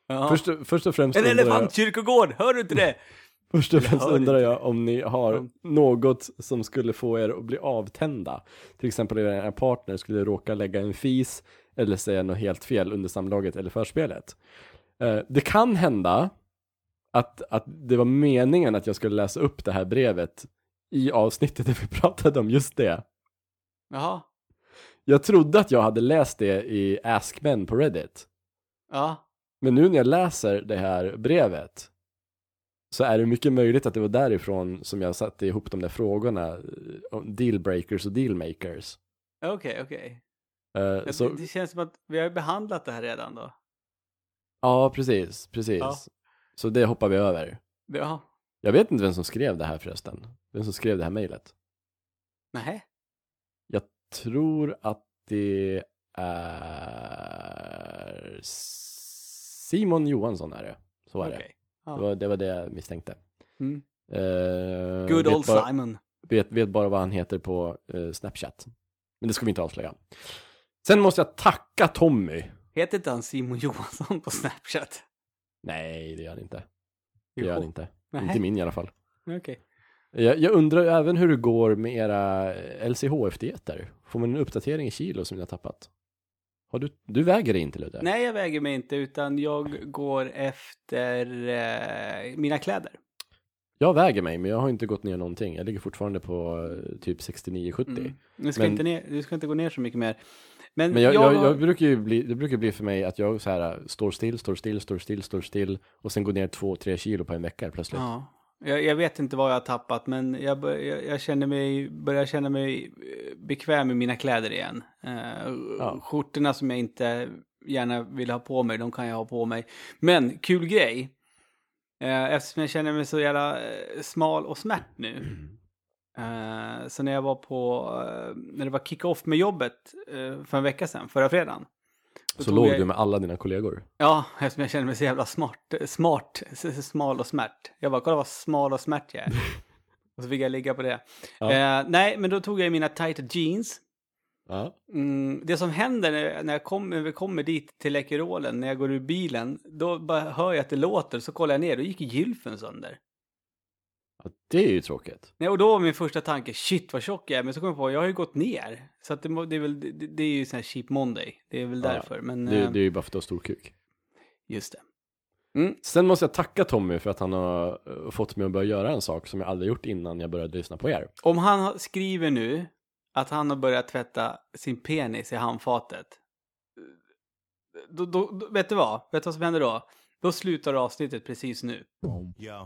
Ja.
Först, först och främst
en
undrar jag,
elefantkyrkogård, hör du inte det?
först och främst
hör
undrar jag om ni har något som skulle få er att bli avtända. Till exempel om er partner skulle råka lägga en fis eller säga något helt fel under samlaget eller förspelet. Eh, det kan hända att, att det var meningen att jag skulle läsa upp det här brevet i avsnittet där vi pratade om just det.
Jaha,
Jag trodde att jag hade läst det i Ask Men på Reddit.
ja.
Men nu när jag läser det här brevet så är det mycket möjligt att det var därifrån som jag satte ihop de där frågorna eh, dealbreakers och dealmakers.
Okej, okej.
Eh,
Ja,
så,
Det, det känns som att vi har behandlat det här redan då.
ja, precis, precis.
Ja.
Så det hoppar vi över.
Ja,
Jag vet inte vem som skrev det här förresten. Vem som skrev det här mejlet.
nej.
Jag tror att det är Simon Johansson är det. Så är det.
Okej.
Det
Ja.
var, det var det jag misstänkte.
Mm.
Eh,
Good old
bara-
Simon.
vet, vet bara vad han heter på eh, Snapchat. Men det ska vi inte avslöja. Sen måste jag tacka Tommy.
Heter inte han Simon Johansson på Snapchat?
Nej, det gör han inte. Det gör han inte.
Nej.
Inte min i alla fall.
Okej.
Jag, jag undrar även hur det går med era LCHF-dieter. Får man en uppdatering i kilo som ni har tappat? Har du, du väger dig inte Ludde?
Nej, jag väger mig inte, utan jag går efter eh, mina kläder.
Jag väger mig, men jag har inte gått ner någonting. Jag ligger fortfarande på eh, typ 69-70.
Mm. Du, ska
Men-
inte ner, du ska inte gå ner så mycket mer. Men,
Men jag,
jag,
jag, brukar ju bli, det brukar bli för mig att jag så här står still, står still, står still, står still och sen går ner två, tre kilo på en vecka plötsligt.
Ja. Jag, jag vet inte vad jag har tappat, men jag, jag, jag känner mig, börjar känna mig eh, bekväm i mina kläder igen. Eh,
Ja.
Skjortorna som jag inte gärna vill ha på mig, de kan jag ha på mig. Men kul grej, eh, eftersom jag känner mig så jävla eh, smal och smärt nu. Eh, så när jag var på, eh, när det var kick-off med jobbet eh, för en vecka sedan, förra fredagen.
Så låg
jag-
du med alla dina kollegor.
Ja, eftersom jag känner mig så jävla smart, smart, smal och smärt. Jag bara, kolla vad smal och smärt jag är. och så fick jag ligga på det.
Ja.
Nej, men då tog jag mina tajta jeans.
Ja.
Mm, det som händer när, när, jag kom, när vi kommer dit till Läkerolen, när jag går ur bilen, då bara hör jag att det låter, så kollar jag ner, då gick gylfen sönder.
Ja. Det är ju tråkigt.
Nej, och då var min första tanke, shit vad tjock jag är, men så kom jag på, jag har ju gått ner. Så att det, det är väl, det, det är ju sån här cheap monday, det är väl
Ja,
därför. Men,
Det,
eh,
det är ju bara för att du har stor kuk.
just det.
Sen måste jag tacka Tommy för att han har eh, fått mig att börja göra en sak som jag aldrig gjort innan jag började lyssna på er.
Om han skriver nu att han har börjat tvätta sin penis i handfatet. Då, då, då, vet du vad? Vet du vad som händer då? Då slutar avsnittet precis nu.
Yo.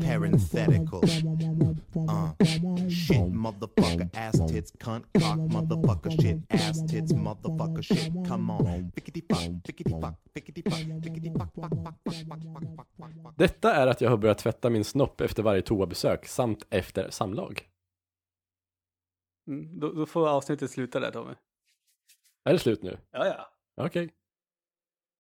parenthetical. Uh, shit, motherfucker, ass tits, cunt, cock, motherfucker, shit, ass tits, motherfucker, shit. Come on. Pickety fuck, pickety fuck, pickety fuck, pickety fuck, fuck, fuck, fuck, fuck, fuck, fuck, fuck.
Detta är att jag har börjat tvätta min snopp efter varje toabesök samt efter samlag.
Mm, då, då får avsnittet sluta där Tommy.
Är det slut nu?
Ja, ja.
Okej. Okay.